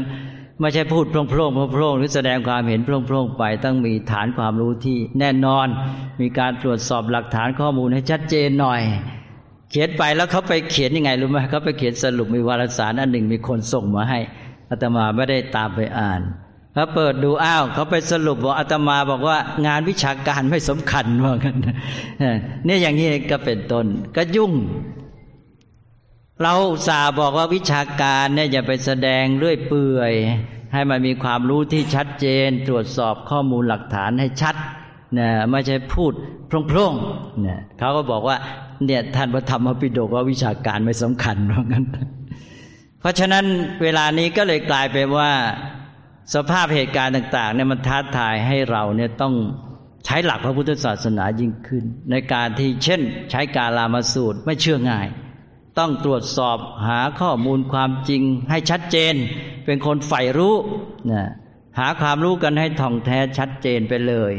ไม่ใช่พูดโพร่งโพร่งโพร่งหรือแสดงความเห็นโพร่งโพร่งไปต้องมีฐานความรู้ที่แน่นอน มีการตรวจสอบหลักฐานข้อมูลให้ชัดเจนหน่อย เขียนไปแล้วเขาไปเขียนยังไงรู้ไหมเขาไปเขียนสรุปมีวารสารอันหนึ่งมีคนส่งมาให้อาตมาไม่ได้ตามไปอ่านเขาเปิดดูอ้าวเขาไปสรุปบอกอาตมาบอกว่างานวิชาการไม่สำคัญว่ากันนี่อย่างนี้ก็เป็นต้นก็ยุ่ง เราสาบอกว่าวิชาการเนี่ยอย่าไปแสดงเรื่อยเปื่อย ให้มันมีความรู้ที่ชัดเจน ตรวจสอบข้อมูลหลักฐานให้ชัดนะไม่ใช่พูดพร่งๆเนี่ยเขาก็บอกว่าเนี่ยท่านพระธรรมปิฎกว่าวิชาการไม่สำคัญว่างั้น เพราะฉะนั้นเวลานี้ก็เลยกลายเป็นว่า สภาพเหตุการณ์ต่างๆเนี่ยมันท้าทายให้เราเนี่ยต้องใช้หลักพระพุทธศาสนายิ่งขึ้น ในการที่เช่น ใช้การลามาสูตรไม่เชื่อง่าย ต้องตรวจสอบหาข้อมูลความจริงให้ชัดเจน เป็นคนใฝ่รู้นะหาความรู้กันให้ท่องแท้ชัดเจนไปเลย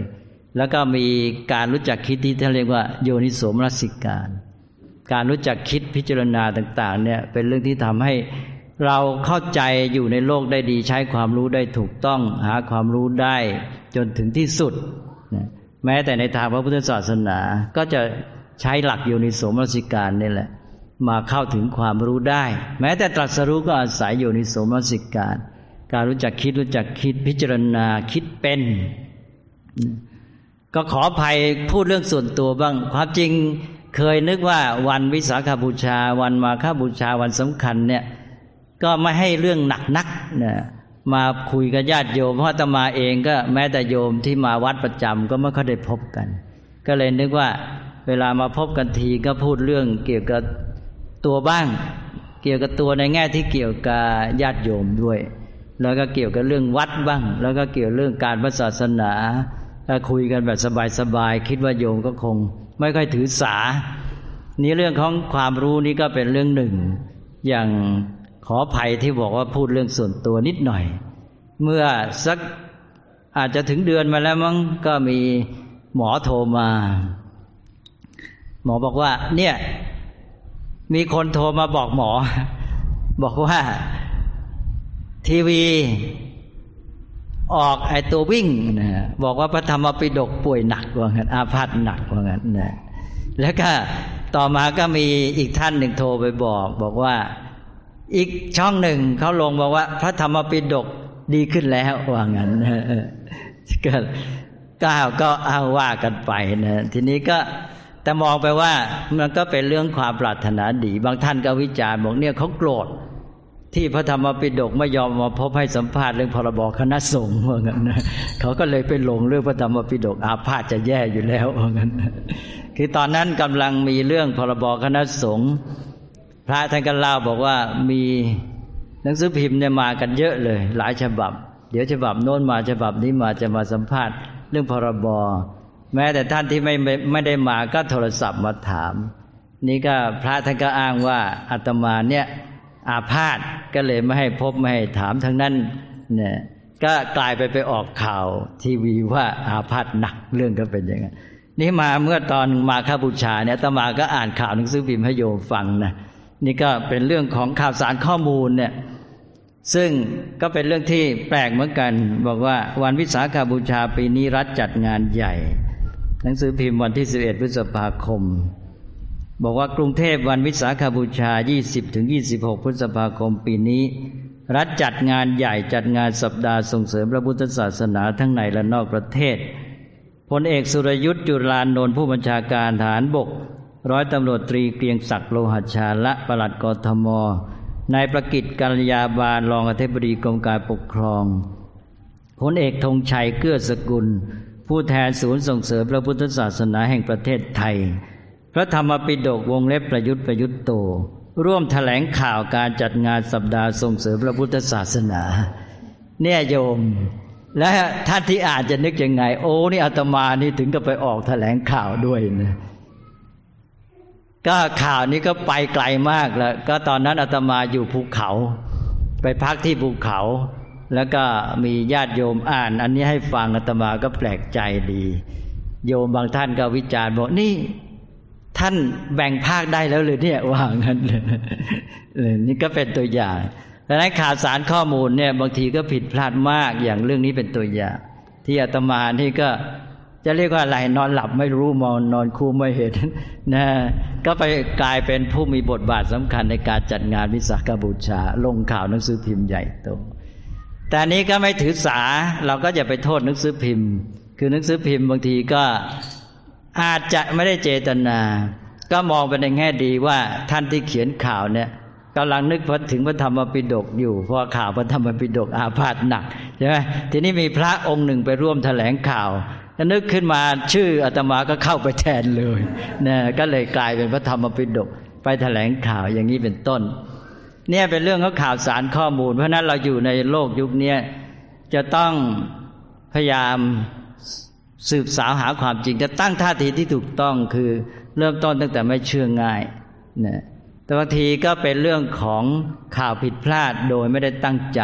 แล้วก็มีการรู้จักคิดที่ท่าเรียกว่า โยนิโสมนสิการ การรู้จักคิดพิจารณาต่าง ๆ เนี่ยเป็นเรื่องที่ทำให้เราเข้าใจอยู่ในโลกได้ดีใช้ความรู้ได้ถูกต้อง หาความรู้ได้จนถึงที่สุดแม้แต่ในทางพระพุทธศาสนา ก็จะใช้หลักโยนิโสมนสิการนี่แหละ มาเข้าถึงความรู้ได้ แม้แต่ตรัสรู้ก็อาศัยโยนิโสมสิการ การรู้จักคิดรู้จักคิดพิจารณาคิดเป็น ก็ขออภัยพูดเรื่องส่วนตัวบ้าง ความจริงเคยนึกว่าวันวิสาขบูชา วันมาฆบูชาวันสำคัญเนี่ยก็ไม่ให้เรื่องหนักนักนะมาคุยกับญาติโยมเพราะตมาเองก็แม้แต่โยมที่มาวัดประจำก็ไม่ค่อยได้พบกัน ก็เลยนึกว่า เวลามาพบกันทีก็พูดเรื่องเกี่ยวกับ ตัวบ้าง เกี่ยวกับตัวในแง่ที่เกี่ยวกับญาติโยมด้วย แล้วก็เกี่ยวกับเรื่องวัดบ้าง แล้วก็เกี่ยวเรื่องการพระศาสนาถ้าคุยกันแบบสบายๆคิดว่าโยมก็คง ไม่ค่อยถือสา นี่เรื่องของความรู้นี่ก็เป็นเรื่องหนึ่ง อย่างขอภัยที่บอกว่าพูดเรื่องส่วนตัวนิดหน่อย เมื่อสักอาจจะถึงเดือนมาแล้วมั้งก็มีหมอโทรมา หมอบอกว่า เนี่ย มีคนโทรมาบอกหมอ บอกว่า ทีวีออกไอตัววิ่งนะบอกว่าพระธรรมปิฎกป่วยหนักว่างั้นอาพาธหนักว่างั้นนะแล้วก็ต่อมาก็มีอีกท่านหนึ่งโทรไปบอก บอกว่า อีกช่องหนึ่งเขาลงบอกว่า พระธรรมปิฎกดีขึ้นแล้วว่างั้นก็ก็เอาว่ากันไปนะทีนี้ก็ แต่มองไปว่ามันก็เป็นเรื่องความปรารถนาดี บางท่านก็วิจารณ์บอกเนี่ยเขาโกรธที่พระธรรมปิฎกไม่ยอมมาพบให้สัมภาษณ์เรื่องพรบคณะสงฆ์ว่างั้นนะเขาก็เลยไปลงเรื่องพระธรรมปิฎกอาพาธจะแย่อยู่แล้วว่างั้นคือตอนนั้นกำลังมีเรื่องพรบคณะสงฆ์พระท่านก็เล่าบอกว่ามีหนังสือพิมพ์เนี่ยมากันเยอะเลย หลายฉบับ เดี๋ยวฉบับโน้นมาฉบับนี้มาจะมาสัมภาษณ์ เรื่องพรบ แม้แต่ท่านที่ไม่ไม่ได้มาก็โทรศัพท์มาถาม นี่ก็พระท่านก็อ้างว่าอาตมาเนี่ยอาพาธก็เลยไม่ให้พบไม่ให้ถามทั้งนั้นเนี่ยก็กลายไปไปออกข่าวทีวีว่าอาพาธหนักเรื่องก็เป็นอย่างนั้นนี่มาเมื่อตอนมาคาบูชาเนี่ยตมาก็อ่านข่าวหนังสือพิมพ์ให้โยมฟังนะนี่ก็เป็นเรื่องของข่าวสารข้อมูลเนี่ยซึ่งก็เป็นเรื่องที่แปลกเหมือนกัน บอกว่าวันวิสาขาบูชาปีนี้รัฐจัดงานใหญ่ หนังสือพิมพ์วันที่ 11 พฤษภาคม บอกว่ากรุงเทพวันวิสาขบูชา 20-26 พฤษภาคมปีนี้ รัฐจัดงานใหญ่จัดงานสัปดาห์ส่งเสริมพระพุทธศาสนาทั้งในและนอกประเทศพลเอกสุรยุทธ์จุลานนท์ผู้บัญชาการฐานบก ร้อยตำรวจตรีเกรียงศักดิ์โลหชาละประหลัดกทมนายประกิตกัลยาบาลรองอธิบดีกรมการปกครองพลเอกธงชัยเกื้อสกุล ผู้แทนศูนย์ส่งเสริมพระพุทธศาสนาแห่งประเทศไทย พระธรรมปิฎกวงเล็บประยุทธ์ประยุทธ์โต ร่วมถแถลงข่าวการจัดงานสัปดาห์ส่งเสริมพระพุทธศาสนา เนี่ยโยม และท่านที่อานจะนึกยังไง โอ้นี่อาตมานี่ถึงกับไปออกแถลงข่าวด้วยนะก็ข่าวนี้ก็ไปไกลมากแล้ว ก็ตอนนั้นอาตมาอยู่ภูเขา ไปพักที่ภูเขา แล้วก็มีญาติโยมอ่าน อันนี้ให้ฟังอาตมาก็แปลกใจดี โยมบางท่านก็วิจารณ์บอกนี่ท่านแบ่งภาคได้แล้วเลยเนี่ยว่างั้นเลยนี่ก็เป็นตัวอย่างดังนั้นข่าวสารข้อมูลเนี่ยบางทีก็ผิดพลาดมากอย่างเรื่องนี้เป็นตัวอย่าง ที่อาตมานี่ก็จะเรียกว่าอะไรนอนหลับไม่รู้มอนนอนคูไม่เห็นนะก็ไปกลายเป็นผู้มีบทบาทสำคัญในการจัดงานวิสาขบูชา ลงข่าวหนังสือพิมพ์ใหญ่โต แต่นี้ก็ไม่ถือสา เราก็จะไปโทษนังสือพิมพ์ คือนังสือพิมพ์บางทีก็อาจจะไม่ได้เจตนา ก็มองไปในแง่ดีว่าท่านที่เขียนข่าวเนี่ยกำลังนึกพถึงพระธรรมปิฎกอยู่เพราะข่าวพระธรรมปิฎกอาพาธหนักใช่ไหมทีนี้มีพระองค์หนึ่งไปร่วมแถลงข่าวนึกขึ้นมาชื่ออาตมาก็เข้าไปแทนเลยนะก็เลยกลายเป็นพระธรรมปิฎกไปแถลงข่าวอย่างนี้เป็นต้น เนี่ยเป็นเรื่องของข่าวสารข้อมูล เพราะนั้นเราอยู่ในโลกยุคนี้จะต้องพยายามสืบสาวหาความจริง จะตั้งท่าทีที่ถูกต้องคือเริ่มต้นตั้งแต่ไม่เชื่อง่ายนะแต่บางทีก็เป็นเรื่องของข่าวผิดพลาดโดยไม่ได้ตั้งใจ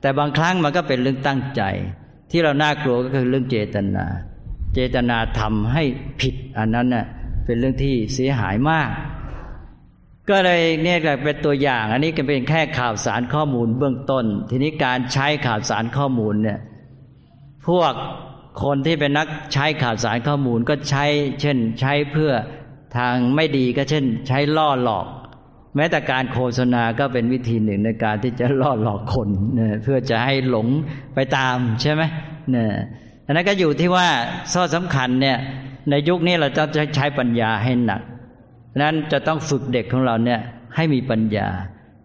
แต่บางครั้งมันก็เป็นเรื่องตั้งใจ ที่เราน่ากลัวก็คือเรื่องเจตนา เจตนาทำให้ผิดอันนั้นน่ะเป็นเรื่องที่เสียหายมาก ก็เลยเนี่ยเป็นตัวอย่าง อันนี้ก็เป็นแค่ข่าวสารข้อมูลเบื้องต้น ทีนี้การใช้ข่าวสารข้อมูลเนี่ยพวกคนที่เป็นนักใช้ข่าวสารข้อมูลก็ใช้ เช่น ใช้เพื่อทางไม่ดีก็เช่น ใช้ล่อหลอก แม้แต่การโฆษณาก็เป็นวิธีหนึ่งในการที่จะล่อหลอกคนเนี่ยเพื่อจะให้หลงไปตามใช่ไหมเนี่ยอันนั้นก็อยู่ที่ว่าข้อสำคัญเนี่ยในยุคนี้เราจะใช้ปัญญาให้หนัก นั้นจะต้องฝึกเด็กของเราเนี่ยให้มีปัญญา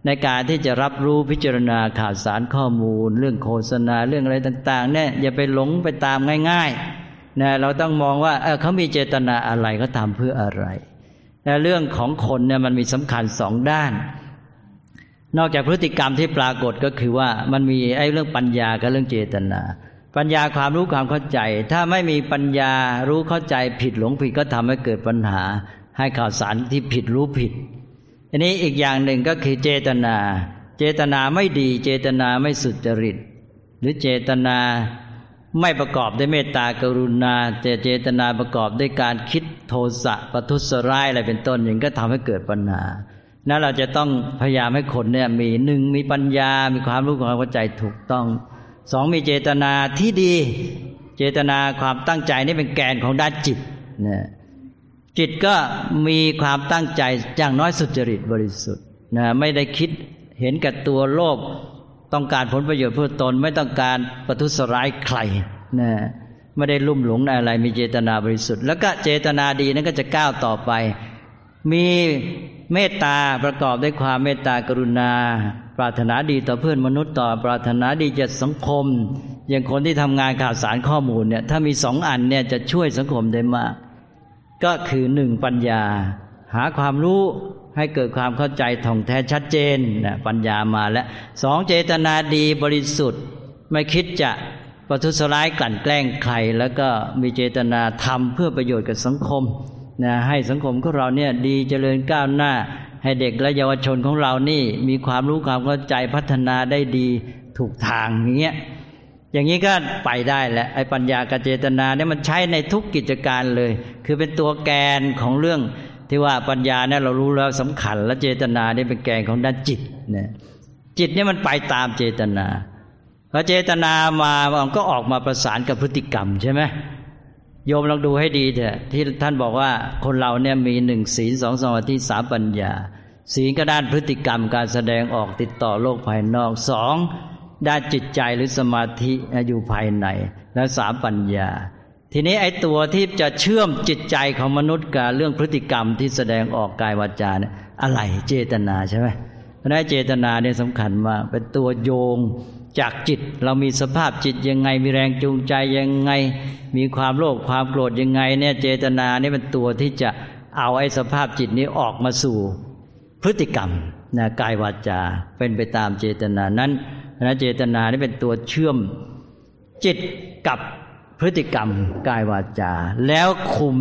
ในการที่จะรับรู้พิจารณาข่าวสารข้อมูล เรื่องโฆษณาเรื่องอะไรต่าง ๆ เนี่ยอย่าไปหลงไปตามง่าย ๆนะเราต้องมองว่าเเขามีเจตนาอะไรก็ทำเพื่ออะไรเรื่องของคนเนี่ยมันมีสำคัญสองด้าน นอกจากพฤติกรรมที่ปรากฏก็คือว่ามันมีไอ้เรื่องปัญญากับเรื่องเจตนา ปัญญาความรู้ความเข้าใจ ถ้าไม่มีปัญญารู้เข้าใจผิดหลงผิดก็ทำให้เกิดปัญหา ให้ข่าวสารที่ผิดรู้ผิด อันนี้อีกอย่างหนึ่งก็คือเจตนา เจตนาไม่ดี เจตนาไม่สุจริต หรือเจตนาไม่ประกอบด้วยเมตตากรุณาแต่เจตนาประกอบด้วยการคิดโทสะประทุษร้ายอะไรเป็นต้นอย่างก็ทำให้เกิดปัญหานั้นเราจะต้องพยายามให้คนเนี่ยมีหนึ่งมีปัญญา มีความรู้ความเข้าใจถูกต้องสองมีเจตนาที่ดี เจตนาความตั้งใจนี่เป็นแกนของด้านจิตนะ จิตก็มีความตั้งใจอย่างน้อยสุจริตบริสุทธิ์นะไม่ได้คิดเห็นกับตัวโลภต้องการผลประโยชน์เพื่อตนไม่ต้องการประทุษร้ายใครนะไม่ได้ลุ่มหลงอะไร มีเจตนาบริสุทธิ์ แล้วก็เจตนาดีนั้นก็จะก้าวต่อไป มีเมตตาประกอบด้วยความเมตตากรุณา ปรารถนาดีต่อเพื่อนมนุษย์ต่อ ปรารถนาดีจะสังคม อย่างคนที่ทำงานข่าวสารข้อมูลเนี่ยถ้ามีสองอันเนี่ยจะช่วยสังคมได้มาก ก็คือหนึ่งปัญญา หาความรู้ให้เกิดความเข้าใจท่องแท้ชัดเจนนะปัญญามาแล้วสองเจตนาดีบริสุทธิ์ ไม่คิดจะประทุษร้ายกลั่นแกล้งใคร แล้วก็มีเจตนาทำเพื่อประโยชน์กับสังคมนะให้สังคมของเราเนี่ยดีเจริญก้าวหน้า ให้เด็กและเยาวชนของเรานี่มีความรู้ความเข้าใจพัฒนาได้ดีถูกทางอย่างเงี้ย อย่างนี้ก็ไปได้แหละไอ้ปัญญากเจตนาเนี่ยมันใช้ในทุกกิจการเลย คือเป็นตัวแกนของเรื่องที่ว่าปัญญาเนี่ยเรารู้แล้วสำคัญ และเจตนาเนี่ยเป็นแกนของด้านจิตเนี่ยจิตเนี่ยมันไปตามเจตนาพอเจตนามามันก็ออกมาประสานกับพฤติกรรมใช่ไหมโยมลองดูให้ดีเถอะที่ท่านบอกว่าคนเราเนี่ยมีหนึ่งศีลสองสมาธิสามปัญญาศีลก็ด้านพฤติกรรมการแสดงออกติดต่อโลกภายนอกสอง ด้านจิตใจหรือสมาธิอยู่ภายใน และสามปัญญา ทีนี้ไอ้ตัวที่จะเชื่อมจิตใจของมนุษย์กับเรื่องพฤติกรรมที่แสดงออกกายวาจาเนี่ยอะไรเจตนาใช่ไหมเพราะนั้นเจตนาเนี่ยสำคัญมากเป็นตัวโยงจากจิตเรามีสภาพจิตยังไง มีแรงจูงใจยังไง มีความโลภความโกรธยังไงเนี่ยเจตนาเนี่ยเป็นตัวที่จะเอาไอ้สภาพจิตนี้ออกมาสู่พฤติกรรมนะกายวาจาเป็นไปตามเจตนานั้น นะเจตนานี่เป็นตัวเชื่อมจิตกับพฤติกรรมกายวาจา แล้วคุม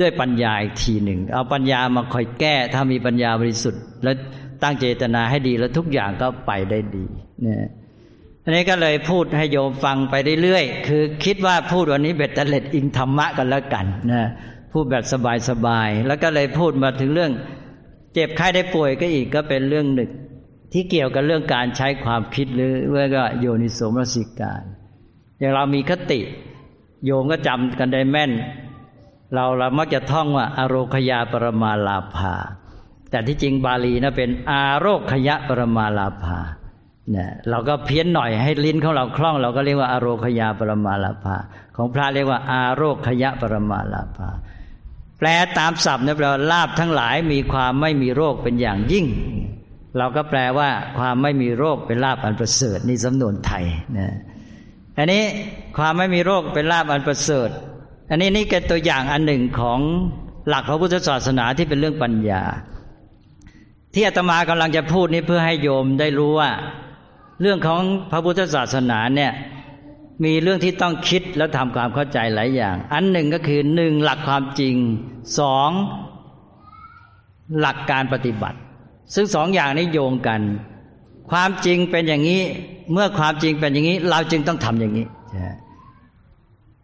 ด้วยปัญญาอีกทีหนึ่ง เอาปัญญามาคอยแก้ ถ้ามีปัญญาบริสุทธิ์ แล้วตั้งเจตนาให้ดีแล้วทุกอย่างก็ไปได้ดีเนี่ยอันนี้ก็เลยพูดให้โยมฟังไปเรื่อยๆ คือคิดว่าพูดวันนี้เบ็ดเตล็ดอิงธรรมะกันแล้วกันนะพูดแบบสบายๆ แล้วก็เลยพูดมาถึงเรื่อง เจ็บไข้ได้ป่วยก็อีกก็เป็นเรื่องหนึ่ง ที่เกี่ยวกับเรื่องการใช้ความคิดหรือเรื่องก็โยนิสมรสิการ อย่างเรามีคติ โยมก็จำกันได้แม่น เราเรามักจะท่องว่าอารคยาปรมาลาภาแต่ที่จริงบาลีนะเป็นอารคยะปรมาลาภาเนี่ยเราก็เพี้ยนหน่อยให้ลิ้นของเราคล่อง เราก็เรียกว่าอารคยาปรมาลาภาของพระเรียกว่า อารคยะปรมาลาภาแปลตามศัพท์นี่ยแปลว่าลาบทั้งหลายมีความไม่มีโรคเป็นอย่างยิ่ง เราก็แปลว่าความไม่มีโรคเป็นลาบอันประเสริฐนี่สำนวนไทยนะอันนี้ความไม่มีโรคเป็นลาบอันประเสริฐ อันนี้นี่เป็นตัวอย่างอันหนึ่งของหลักพระพุทธศาสนาที่เป็นเรื่องปัญญา ที่อาตมากำลังจะพูดนี้เพื่อให้โยมได้รู้ว่า เรื่องของพระพุทธศาสนาเนี่ยมีเรื่องที่ต้องคิดแล้วทำความเข้าใจหลายอย่าง อันหนึ่งก็คือหนึ่งหลักความจริงสองหลักการปฏิบัติ ซึ่งสองอย่างนี้โยงกัน ความจริงเป็นอย่างนี้ เมื่อความจริงเป็นอย่างนี้ เราจึงต้องทำอย่างนี้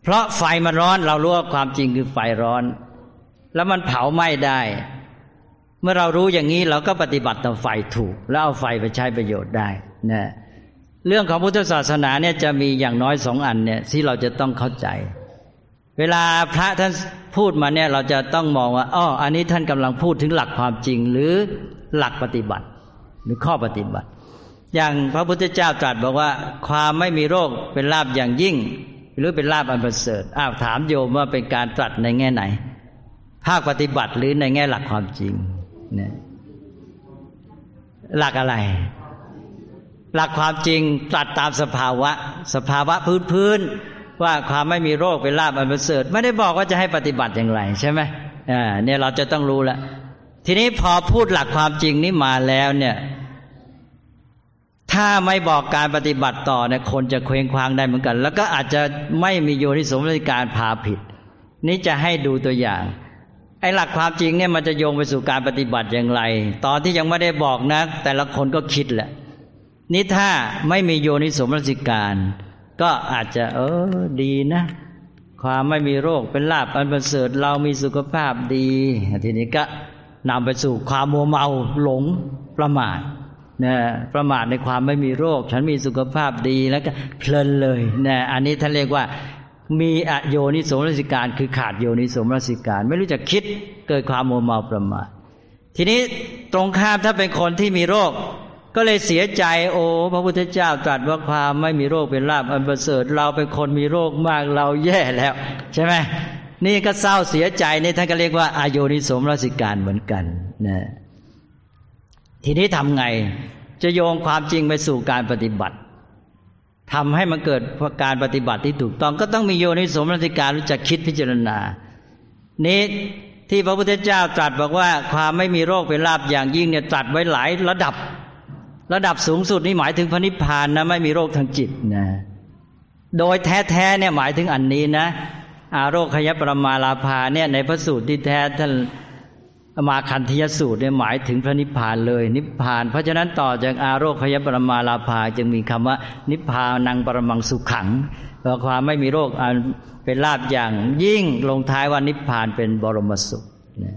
เพราะไฟมันร้อนเรารู้ว่าความจริงคือไฟร้อน แล้วมันเผาไหม้ได้ เมื่อเรารู้อย่างนี้เราก็ปฏิบัติตามไฟถูก แล้วเอาไฟไปใช้ประโยชน์ได้นะเรื่องของพุทธศาสนาเนี่ยจะมีอย่างน้อยสองอันเนี่ยที่เราจะต้องเข้าใจ เวลาพระท่านพูดมาเนี่ยเราจะต้องมองว่าอ๋ออันนี้ท่านกำลังพูดถึงหลักความจริง หรือ หลักปฏิบัติ หรือข้อปฏิบัติ อย่างพระพุทธเจ้าตรัสบอกว่า ความไม่มีโรคเป็นลาบอย่างยิ่ง หรือเป็นลาบอันประเสริฐอ้าวถามโยมว่าเป็นการตรัสในแง่ไหน ภาคปฏิบัติหรือในแง่หลักความจริงเนี่ยหลักอะไร หลักความจริงตรัสตามสภาวะ สภาวะพื้นพื้นว่าความไม่มีโรคเป็นลาบอันประเสริฐ ไม่ได้บอกว่าจะให้ปฏิบัติอย่างไร ใช่ไหมอ่าเนี่ยเราจะต้องรู้แล้ว ทีนี้พอพูดหลักความจริงนี้มาแล้วเนี่ย ถ้าไม่บอกการปฏิบัติต่อเนี่ยคนจะเคว้งคว้างได้เหมือนกัน แล้วก็อาจจะไม่มีโยนิสมรสการพาผิด นี่จะให้ดูตัวอย่างไอ้หลักความจริงเนี่ยมันจะโยงไปสู่การปฏิบัติอย่างไร ตอนที่ยังไม่ได้บอกนะ แต่ละคนก็คิดแหละ นี่ถ้าไม่มีโยนิสมรสิการ ก็อาจจะ เออดีนะ ความไม่มีโรคเป็นลาบอันประเสริฐเรามีสุขภาพดี ทีนี้ก็ นำไปสู่ความมัวเมาหลงประมาทนะประมาทในความไม่มีโรค ฉันมีสุขภาพดีแล้วก็เพลินเลยนะอันนี้ท่านเรียกว่ามีอโยนิสมรสิการ คือขาดโยนิสมรสิการ ไม่รู้จะคิดเกิดความมัวเมาประมาททีนี้ตรงข้ามถ้าเป็นคนที่มีโรค ก็เลยเสียใจโอ้พระพุทธเจ้าตรัสว่าความไม่มีโรคเป็นลาภอันประเสริฐเราเป็นคนมีโรคมากเราแย่แล้ว ใช่ไหม นี่ก็เศร้าเสียใจนี่ท่านก็เรียกว่าอายุนิสมรสิการเหมือนกันนะทีนี้ทำไง จะโยงความจริงไปสู่การปฏิบัติทำให้มันเกิดการปฏิบัติที่ถูกต้อง ก็ต้องมีโยนิสมรสิการรู้จักคิดพิจารณา นี้ที่พระพุทธเจ้าตรัสบอกว่า ความไม่มีโรคเป็นลาบอย่างยิ่งเนี่ยตรัสไว้หลายระดับ ระดับสูงสุดนี่หมายถึงพระนิพพานนะไม่มีโรคทางจิตนะ โดยแท้ๆเนี่ยหมายถึงอันนี้นะ อาโรคยปรมาลาภาเนี่ยในพระสูตรที่แท้ท่านมาคันธยสูตรเนี่ยหมายถึงพระนิพพานเลย นิพพาน เพราะฉะนั้นต่อจากอาโรคยปรมาลาภาจึงมีคำว่า นิพพานังปรมังสุขขังเพราะความไม่มีโรคเป็นลาบอย่างยิ่งลงท้ายว่านิพพานเป็นบรมสุขเนี่ย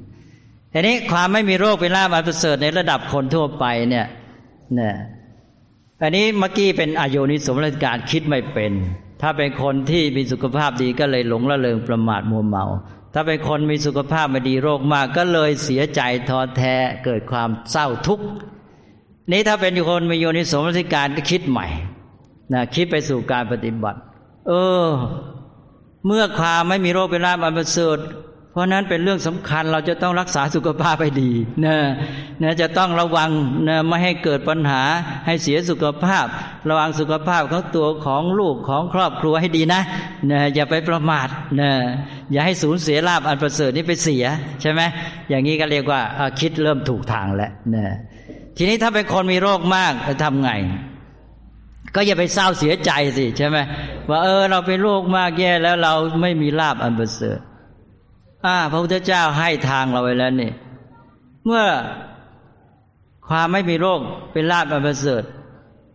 ทีนี้ความไม่มีโรคเป็นลาบอันประเสริฐในระดับคนทั่วไปเนี่ยเนี่ยอันนี้เมื่อกี้เป็นอโยนิสมรสการคิดไม่เป็น ถ้าเป็นคนที่มีสุขภาพดีก็เลยหลงละเลงประมาทมัวเมา ถ้าเป็นคนมีสุขภาพไม่ดีโรคมากก็เลยเสียใจท้อแท้เกิดความเศร้าทุกข์นี้ถ้าเป็นคนมีโยนิสมรสการก็คิดใหม่นะคิดไปสู่การปฏิบัติ เออ เมื่อความไม่มีโรคเป็นลาบอันประเสริฐ เพราะนั้นเป็นเรื่องสำคัญเราจะต้องรักษาสุขภาพให้ดีนะนะจะต้องระวังนะไม่ให้เกิดปัญหาให้เสียสุขภาพ ระวังสุขภาพของตัวของลูกของครอบครัวให้ดีนะนะอย่าไปประมาทนะอย่าให้สูญเสียลาบอันประเสริฐนี้ไปเสียใช่ไหมอย่างนี้ก็เรียกว่าคิดเริ่มถูกทางแล้วนะทีนี้ถ้าเป็นคนมีโรคมากจะทำไงก็อย่าไปเศร้าเสียใจสิใช่ไหมว่าเออเราเป็นโรคมากแย่แล้วเราไม่มีลาบอันประเสริฐ อ่า พระพุทธเจ้าให้ทางเราไว้แล้วนี่เมื่อความไม่มีโรคเป็นลาบอันประเสริฐ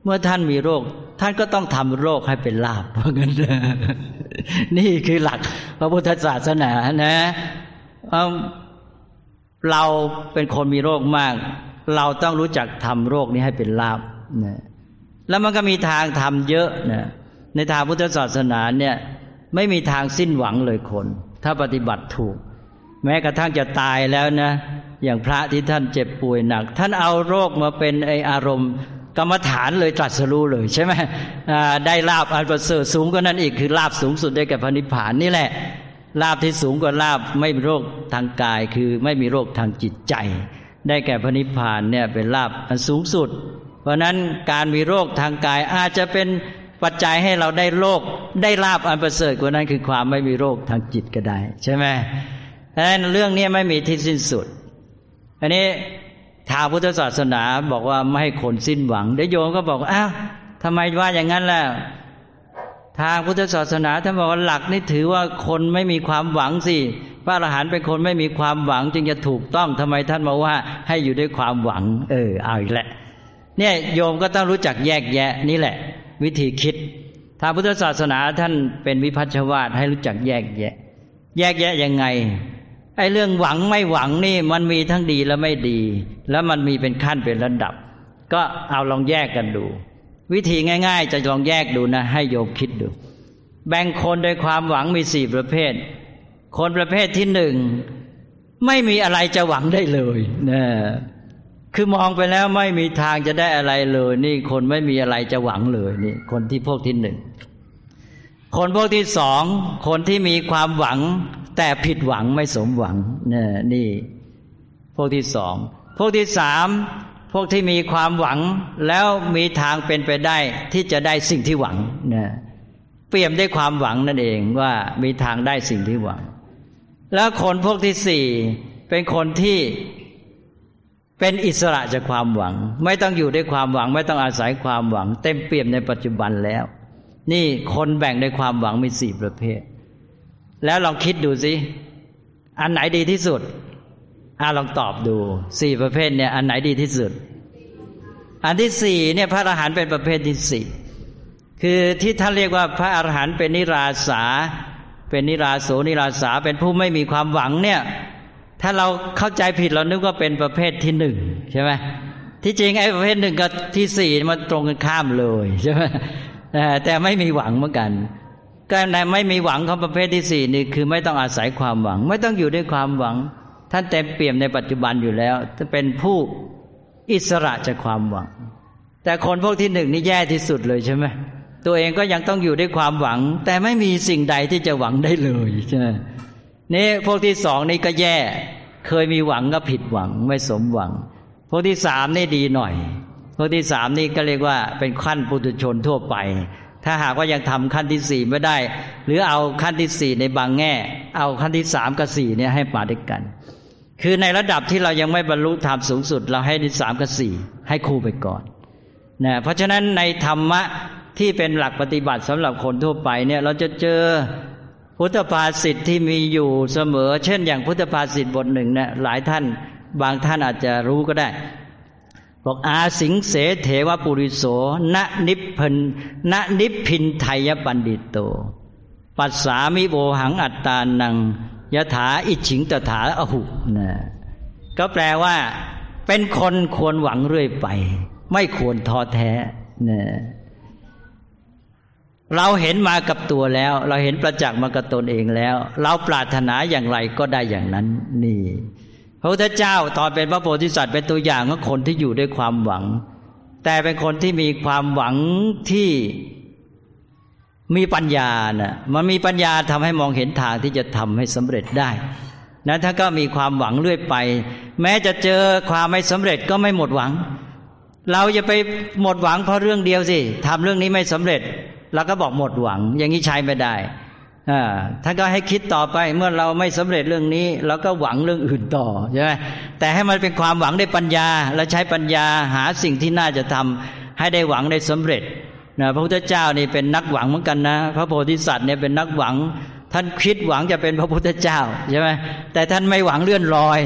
เมื่อท่านมีโรค ท่านก็ต้องทำโรคให้เป็นลาบเพราะงั้นนี่คือหลักพระพุทธศาสนานะเราเป็นคนมีโรคมาก เราต้องรู้จักทำโรคนี้ให้เป็นลาบนะแล้วมันก็มีทางทำเยอะนะในทางพุทธศาสนาเนี่ย ไม่มีทางสิ้นหวังเลยคน ถ้าปฏิบัติถูก แม้กระทั่งจะตายแล้วนะ อย่างพระที่ท่านเจ็บป่วยหนัก ท่านเอาโรคมาเป็นไออารมณ์กรรมฐานเลยตรัสรู้เลยใช่ไหมได้ลาบอันประเสริฐสูงกว่านั้นอีกคือลาบสูงสุดได้แก่พระนิพพานนี่แหละ ลาบที่สูงกว่าลาบไม่มีโรคทางกาย คือไม่มีโรคทางจิตใจ ได้แก่พระนิพพานเนี่ยเป็นลาบอันสูงสุด เพราะนั้นการมีโรคทางกายอาจจะเป็น ปัจจัยให้เราได้โลกได้ลาบอันประเสริฐกว่านั้นคือความไม่มีโรคทางจิตก็ได้ ใช่ไหมดังนั้นเรื่องนี้ไม่มีที่สิ้นสุด อันนี้ทางพุทธศาสนาบอกว่าไม่ให้คนสิ้นหวังเดี๋ยวโยมก็บอกอ้าวทำไมว่าอย่างนั้นล่ะทางพุทธศาสนาท่านบอกว่าหลักนี่ถือว่าคนไม่มีความหวังสิพระอรหันต์เป็นคนไม่มีความหวัง จึงจะถูกต้องทำไมท่านมาว่าให้อยู่ด้วยความหวัง เออเอาอีกแหละ เนี่ยโยมก็ต้องรู้จักแยกแยะนี่แหละ วิธีคิดทางพุทธศาสนาท่านเป็นวิพัชวาทให้รู้จักแยกแยะ แยกแยะยังไงไอ้เรื่องหวังไม่หวังนี่มันมีทั้งดีและไม่ดี แล้วมันมีเป็นขั้นเป็นระดับ ก็เอาลองแยกกันดู วิธีง่าย ๆ จะลองแยกดูนะ ให้โยมคิดดู แบ่งคนโดยความหวังมีสี่ประเภท คนประเภทที่หนึ่งไม่มีอะไรจะหวังได้เลยนะ คือมองไปแล้วไม่มีทางจะได้อะไรเลย นี่คนไม่มีอะไรจะหวังเลยนี่ คนที่พวกที่หนึ่งคนพวกที่สองคนที่มีความหวัง แต่ผิดหวังไม่สมหวังนี่นี่ พวกที่สองพวกที่สามพวกที่มีความหวังแล้วมีทางเป็นไปได้ที่จะได้สิ่งที่หวังนะเปรียมได้ความหวังนั่นเองว่ามีทางได้สิ่งที่หวัง แล้วคนพวกที่สี่เป็นคนที่ เป็นอิสระจากความหวัง ไม่ต้องอยู่ด้วยความหวัง ไม่ต้องอาศัยความหวัง เต็มเปี่ยมในปัจจุบันแล้ว นี่คนแบ่งในความหวังมีสี่ประเภท แล้วลองคิดดูสิอันไหนดีที่สุดอาลองตอบดูสี่ประเภทเนี่ย อันไหนดีที่สุด อันที่สี่เนี่ยพระอรหันต์เป็นประเภทที่สี่คือที่ท่านเรียกว่าพระอรหันต์เป็นนิราสา เป็นนิราโสนิราสาเป็นผู้ไม่มีความหวังเนี่ย ถ้าเราเข้าใจผิดเรานึกว่าเป็นประเภทที่หนึ่งใช่ไหมที่จริงไอ้ประเภทหนึ่งกับที่สี่มันตรงกันข้ามเลยใช่ไหมแต่ไม่มีหวังเหมือนกันการในไม่มีหวังของประเภทที่สี่นี่คือไม่ต้องอาศัยความหวัง ไม่ต้องอยู่ด้วยความหวัง ท่านเต็มเปี่ยมในปัจจุบันอยู่แล้วจะเป็นผู้อิสระจากความหวัง แต่คนพวกที่หนึ่งนี่แย่ที่สุดเลยใช่ไหมตัวเองก็ยังต้องอยู่ด้วยความหวัง แต่ไม่มีสิ่งใดที่จะหวังได้เลยใช่ไหม นี่พวกที่สองนี่ก็แย่ เคยมีหวังก็ผิดหวังไม่สมหวัง พวกที่สามนี่ดีหน่อย พวกที่สามนี่ก็เรียกว่าเป็นขั้นปุถุชนทั่วไป ถ้าหากว่ายังทำขั้นที่สี่ไม่ได้ หรือเอาขั้นที่สี่ในบางแง่ เอาขั้นที่สามกับสี่เนี่ยให้มาด้วยกัน คือในระดับที่เรายังไม่บรรลุธรรมสูงสุด เราให้ที่สามกับสี่ให้คู่ไปก่อนนะเพราะฉะนั้นในธรรมะที่เป็นหลักปฏิบัติสำหรับคนทั่วไปเนี่ย เราจะเจอ พุทธภาษิตที่มีอยู่เสมอ เช่น อย่างพุทธภาษิตบทหนึ่งเนะี่ยหลายท่านบางท่านอาจจะรู้ก็ได้บอกอาสิงเสเถวปุริโสณนิพพนณนิพพินไทยปันดิตโต ปัสสามิโวหังอัตตานังยถาอิฉิงตถาอหุนะก็แปลว่า เป็นคนควรหวังเรื่อยไป ไม่ควรท้อแท้นะ เราเห็นมากับตัวแล้ว เราเห็นประจักษ์มากับตนเองแล้ว เราปรารถนาอย่างไรก็ได้อย่างนั้นนี่พระพุทธเจ้าตอนเป็นพระโพธิสัตว์เป็นตัวอย่างของคนที่อยู่ด้วยความหวัง แต่เป็นคนที่มีความหวังที่มีปัญญานะมันมีปัญญาทำให้มองเห็นทางที่จะทำให้สำเร็จได้นะถ้าก็มีความหวังเรื่อยไป แม้จะเจอความไม่สำเร็จก็ไม่หมดหวัง เราจะไปหมดหวังเพราะเรื่องเดียวสิทำเรื่องนี้ไม่สำเร็จ เราก็บอกหมดหวัง อย่างนี้ใช้ไม่ได้ท่านก็ให้คิดต่อไปเมื่อเราไม่สำเร็จเรื่องนี้เราก็หวังเรื่องอื่นต่อใช่ไหมแต่ให้มันเป็นความหวังได้ปัญญา และใช้ปัญญาหาสิ่งที่น่าจะทำให้ได้หวังได้สำเร็จนะพระพุทธเจ้านี่เป็นนักหวังเหมือนกันนะ พระโพธิสัตว์เนี่ยเป็นนักหวัง ท่านคิดหวังจะเป็นพระพุทธเจ้าใช่ไหมแต่ท่านไม่หวังเลื่อนลอย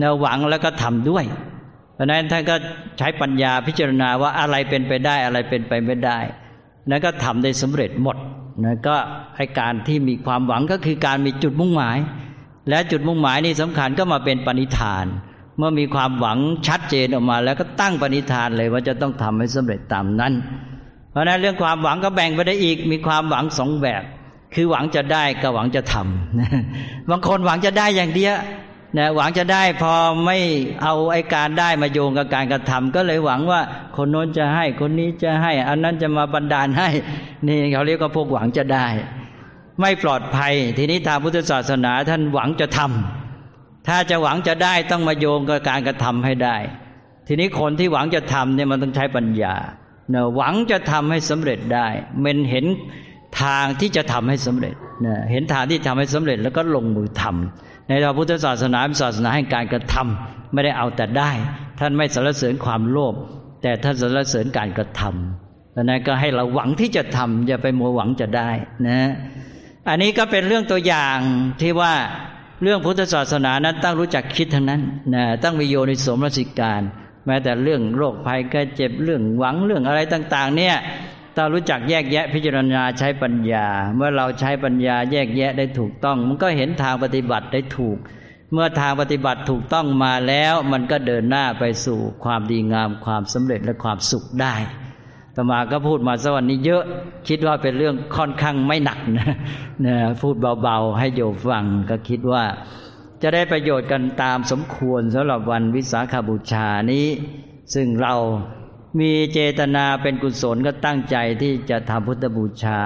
นะหวังแล้วก็ทำด้วย เพราะนั้นท่านก็ใช้ปัญญาพิจารณาว่าอะไรเป็นไปได้อะไรเป็นไปไม่ได้ นั้นก็ทำได้สำเร็จหมดนะก็ให้การที่มีความหวังก็คือการมีจุดมุ่งหมาย และจุดมุ่งหมายนี่สำคัญก็มาเป็นปณิธาน เมื่อมีความหวังชัดเจนออกมา แล้วก็ตั้งปณิธานเลยว่าจะต้องทำให้สำเร็จตามนั้น เพราะนั้นเรื่องความหวังก็แบ่งไปได้อีก มีความหวังสองแบบ คือหวังจะได้กับหวังจะทำบางคนหวังจะได้อย่างเดียว นะหวังจะได้พอไม่เอาไอ้การได้มาโยงกับการกระทำก็เลยหวังว่าคนโน้นจะให้คนนี้จะให้ อันนั้นจะมาบันดาลให้ นี่เขาเรียกว่าพวกหวังจะได้ ไม่ปลอดภัย ทีนี้ทางพุทธศาสนาท่านหวังจะทำถ้าจะหวังจะได้ต้องมาโยงกับการกระทำให้ได้ ทีนี้คนที่หวังจะทำเนี่ยมันต้องใช้ปัญญาเนะหวังจะทำให้สำเร็จได้ มันเห็นทางที่จะทำให้สำเร็จนะเห็นทางที่ทำให้สำเร็จแล้วก็ลงมือทำ ในพระพุทธศาสนาเป็นศาสนาให้การกระทำไม่ได้เอาแต่ได้ ท่านไม่สรรเสริญความโลภแต่ท่านสรรเสริญการกระทำดังนั้นก็ให้เราหวังที่จะทำอย่าไปมัวหวังจะได้นะอันนี้ก็เป็นเรื่องตัวอย่างที่ว่าเรื่องพุทธศาสนานั้นต้องรู้จักคิดทั้งนั้นนะต้องมีโยนิสมรสิการ แม้แต่เรื่องโรคภัยแก่เจ็บเรื่องหวังเรื่องอะไรต่าง ๆ เนี่ย ต้องรู้จักแยกแยะพิจารณาใช้ปัญญา เมื่อเราใช้ปัญญาแยกแยะได้ถูกต้อง มันก็เห็นทางปฏิบัติได้ถูก เมื่อทางปฏิบัติถูกต้องมาแล้วมันก็เดินหน้าไปสู่ความดีงามความสำเร็จและความสุขได้ตมาก็พูดมาสวันนี้เยอะคิดว่าเป็นเรื่องค่อนข้างไม่หนักนะนะพูดเบาๆ ให้โยมฟังก็คิดว่าจะได้ประโยชน์กันตามสมควรสำหรับวันวิสาขาบูชานี้ ซึ่งเรา มีเจตนาเป็นกุศลก็ตั้งใจที่จะทำพุทธบูชา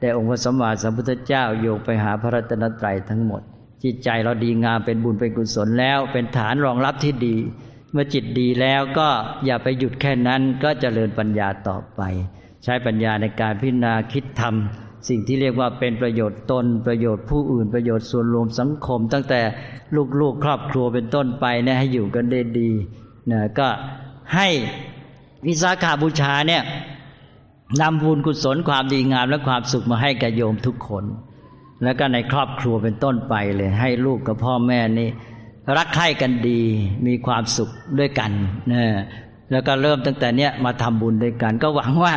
แต่องค์พระสัมมาสัมพุทธเจ้าโยกไปหาพระรัตนตรัยทั้งหมด จิตใจเราดีงามเป็นบุญเป็นกุศลแล้ว เป็นฐานรองรับที่ดี เมื่อจิตดีแล้วก็อย่าไปหยุดแค่นั้นก็จเจริญปัญญาต่อไป ใช้ปัญญาในการพิจารณาคิดทำสิ่งที่เรียกว่าเป็นประโยชน์ตน ประโยชน์ผู้อื่นประโยชน์ส่วนรวมสังคม ตั้งแต่ลูกๆครอบครัวเป็นต้นไปเนี่ยให้อยู่กันได้ดีนะก็ให้ วิสาขาบูชาเนี่ยนำบุญกุศลความดีงามและความสุขมาให้แกับโยมทุกคน แล้วก็ในครอบครัวเป็นต้นไปเลย ให้ลูกกับพ่อแม่นี่รักใคร่กันดีมีความสุขด้วยกันนะแล้วก็เริ่มตั้งแต่เนี้ยมาทำบุญด้วยกัน ก็หวังว่า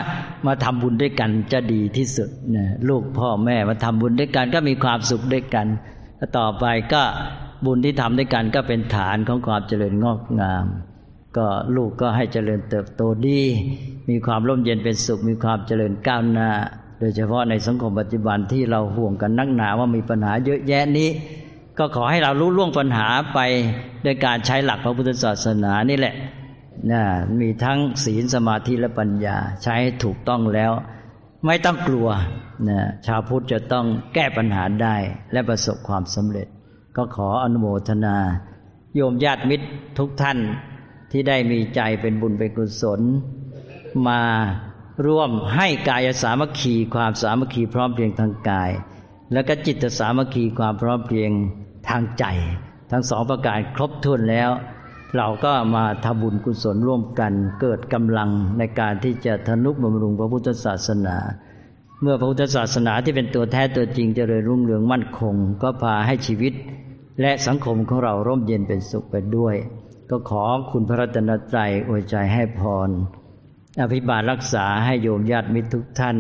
มาทำบุญด้วยกันจะดีที่สุดนะลูกพ่อแม่มาทำบุญด้วยกันก็มีความสุขด้วยกันต่อไปก็บุญที่ทำด้วยกันก็เป็นฐานของความเจริญงอกงาม ก็ลูกก็ให้เจริญเติบโตดี มีความร่มเย็นเป็นสุข มีความเจริญก้าวหน้า โดยเฉพาะในสังคมปัจจุบันที่เราห่วงกันนักหนาว่ามีปัญหาเยอะแยะนี้ ก็ขอให้เรารู้ล่วงปัญหาไปโดยการใช้หลักพระพุทธศาสนานี่แหละนะมีทั้งศีลสมาธิและปัญญา ใช้ถูกต้องแล้ว ไม่ต้องกลัวนะชาวพุทธจะต้องแก้ปัญหาได้และประสบความสำเร็จ ก็ขออนุโมทนา โยมญาติมิตรทุกท่าน ที่ได้มีใจเป็นบุญเป็นกุศล มาร่วมให้กายสามัคคีความสามัคคีพร้อมเพรียงทางกาย แล้วก็จิตสามัคคีความพร้อมเพรียงทางใจ ทั้งสองประการครบถ้วนแล้ว เราก็มาทำบุญกุศลร่วมกันเกิดกำลังในการที่จะทนุบำรุงพระพุทธศาสนา เมื่อพระพุทธศาสนาที่เป็นตัวแท้ตัวจริงจเจริญรุ่งเรืองมั่นคง ก็พาให้ชีวิต และสังคมของเราร่มเย็นเป็นสุขไปด้วย ก็ขอคุณพระรัตนตรัยอวยใจให้พร อภิบาลรักษาให้โยมญาติมิตรทุกท่าน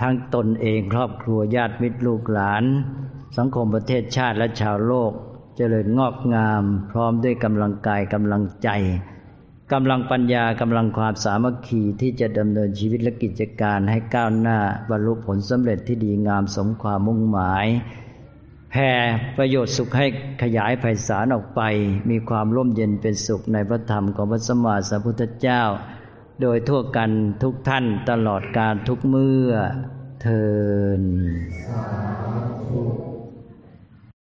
ทั้งตนเองครอบครัวญาติมิตรลูกหลาน สังคมประเทศชาติและชาวโลกเจริญงอกงาม พร้อมด้วยกำลังกายกำลังใจกำลังปัญญากำลังความสามัคคีที่จะดำเนินชีวิตและกิจการให้ก้าวหน้าบรรลุผลสำเร็จที่ดีงามสมความมุ่งหมาย แผ่ประโยชน์สุขให้ขยายไพศาลออกไป มีความร่มเย็นเป็นสุขในพระธรรมของพระสมมาสัพพุทธเจ้า โดยทั่วกันทุกท่านตลอดการทุกเมื่อเทิน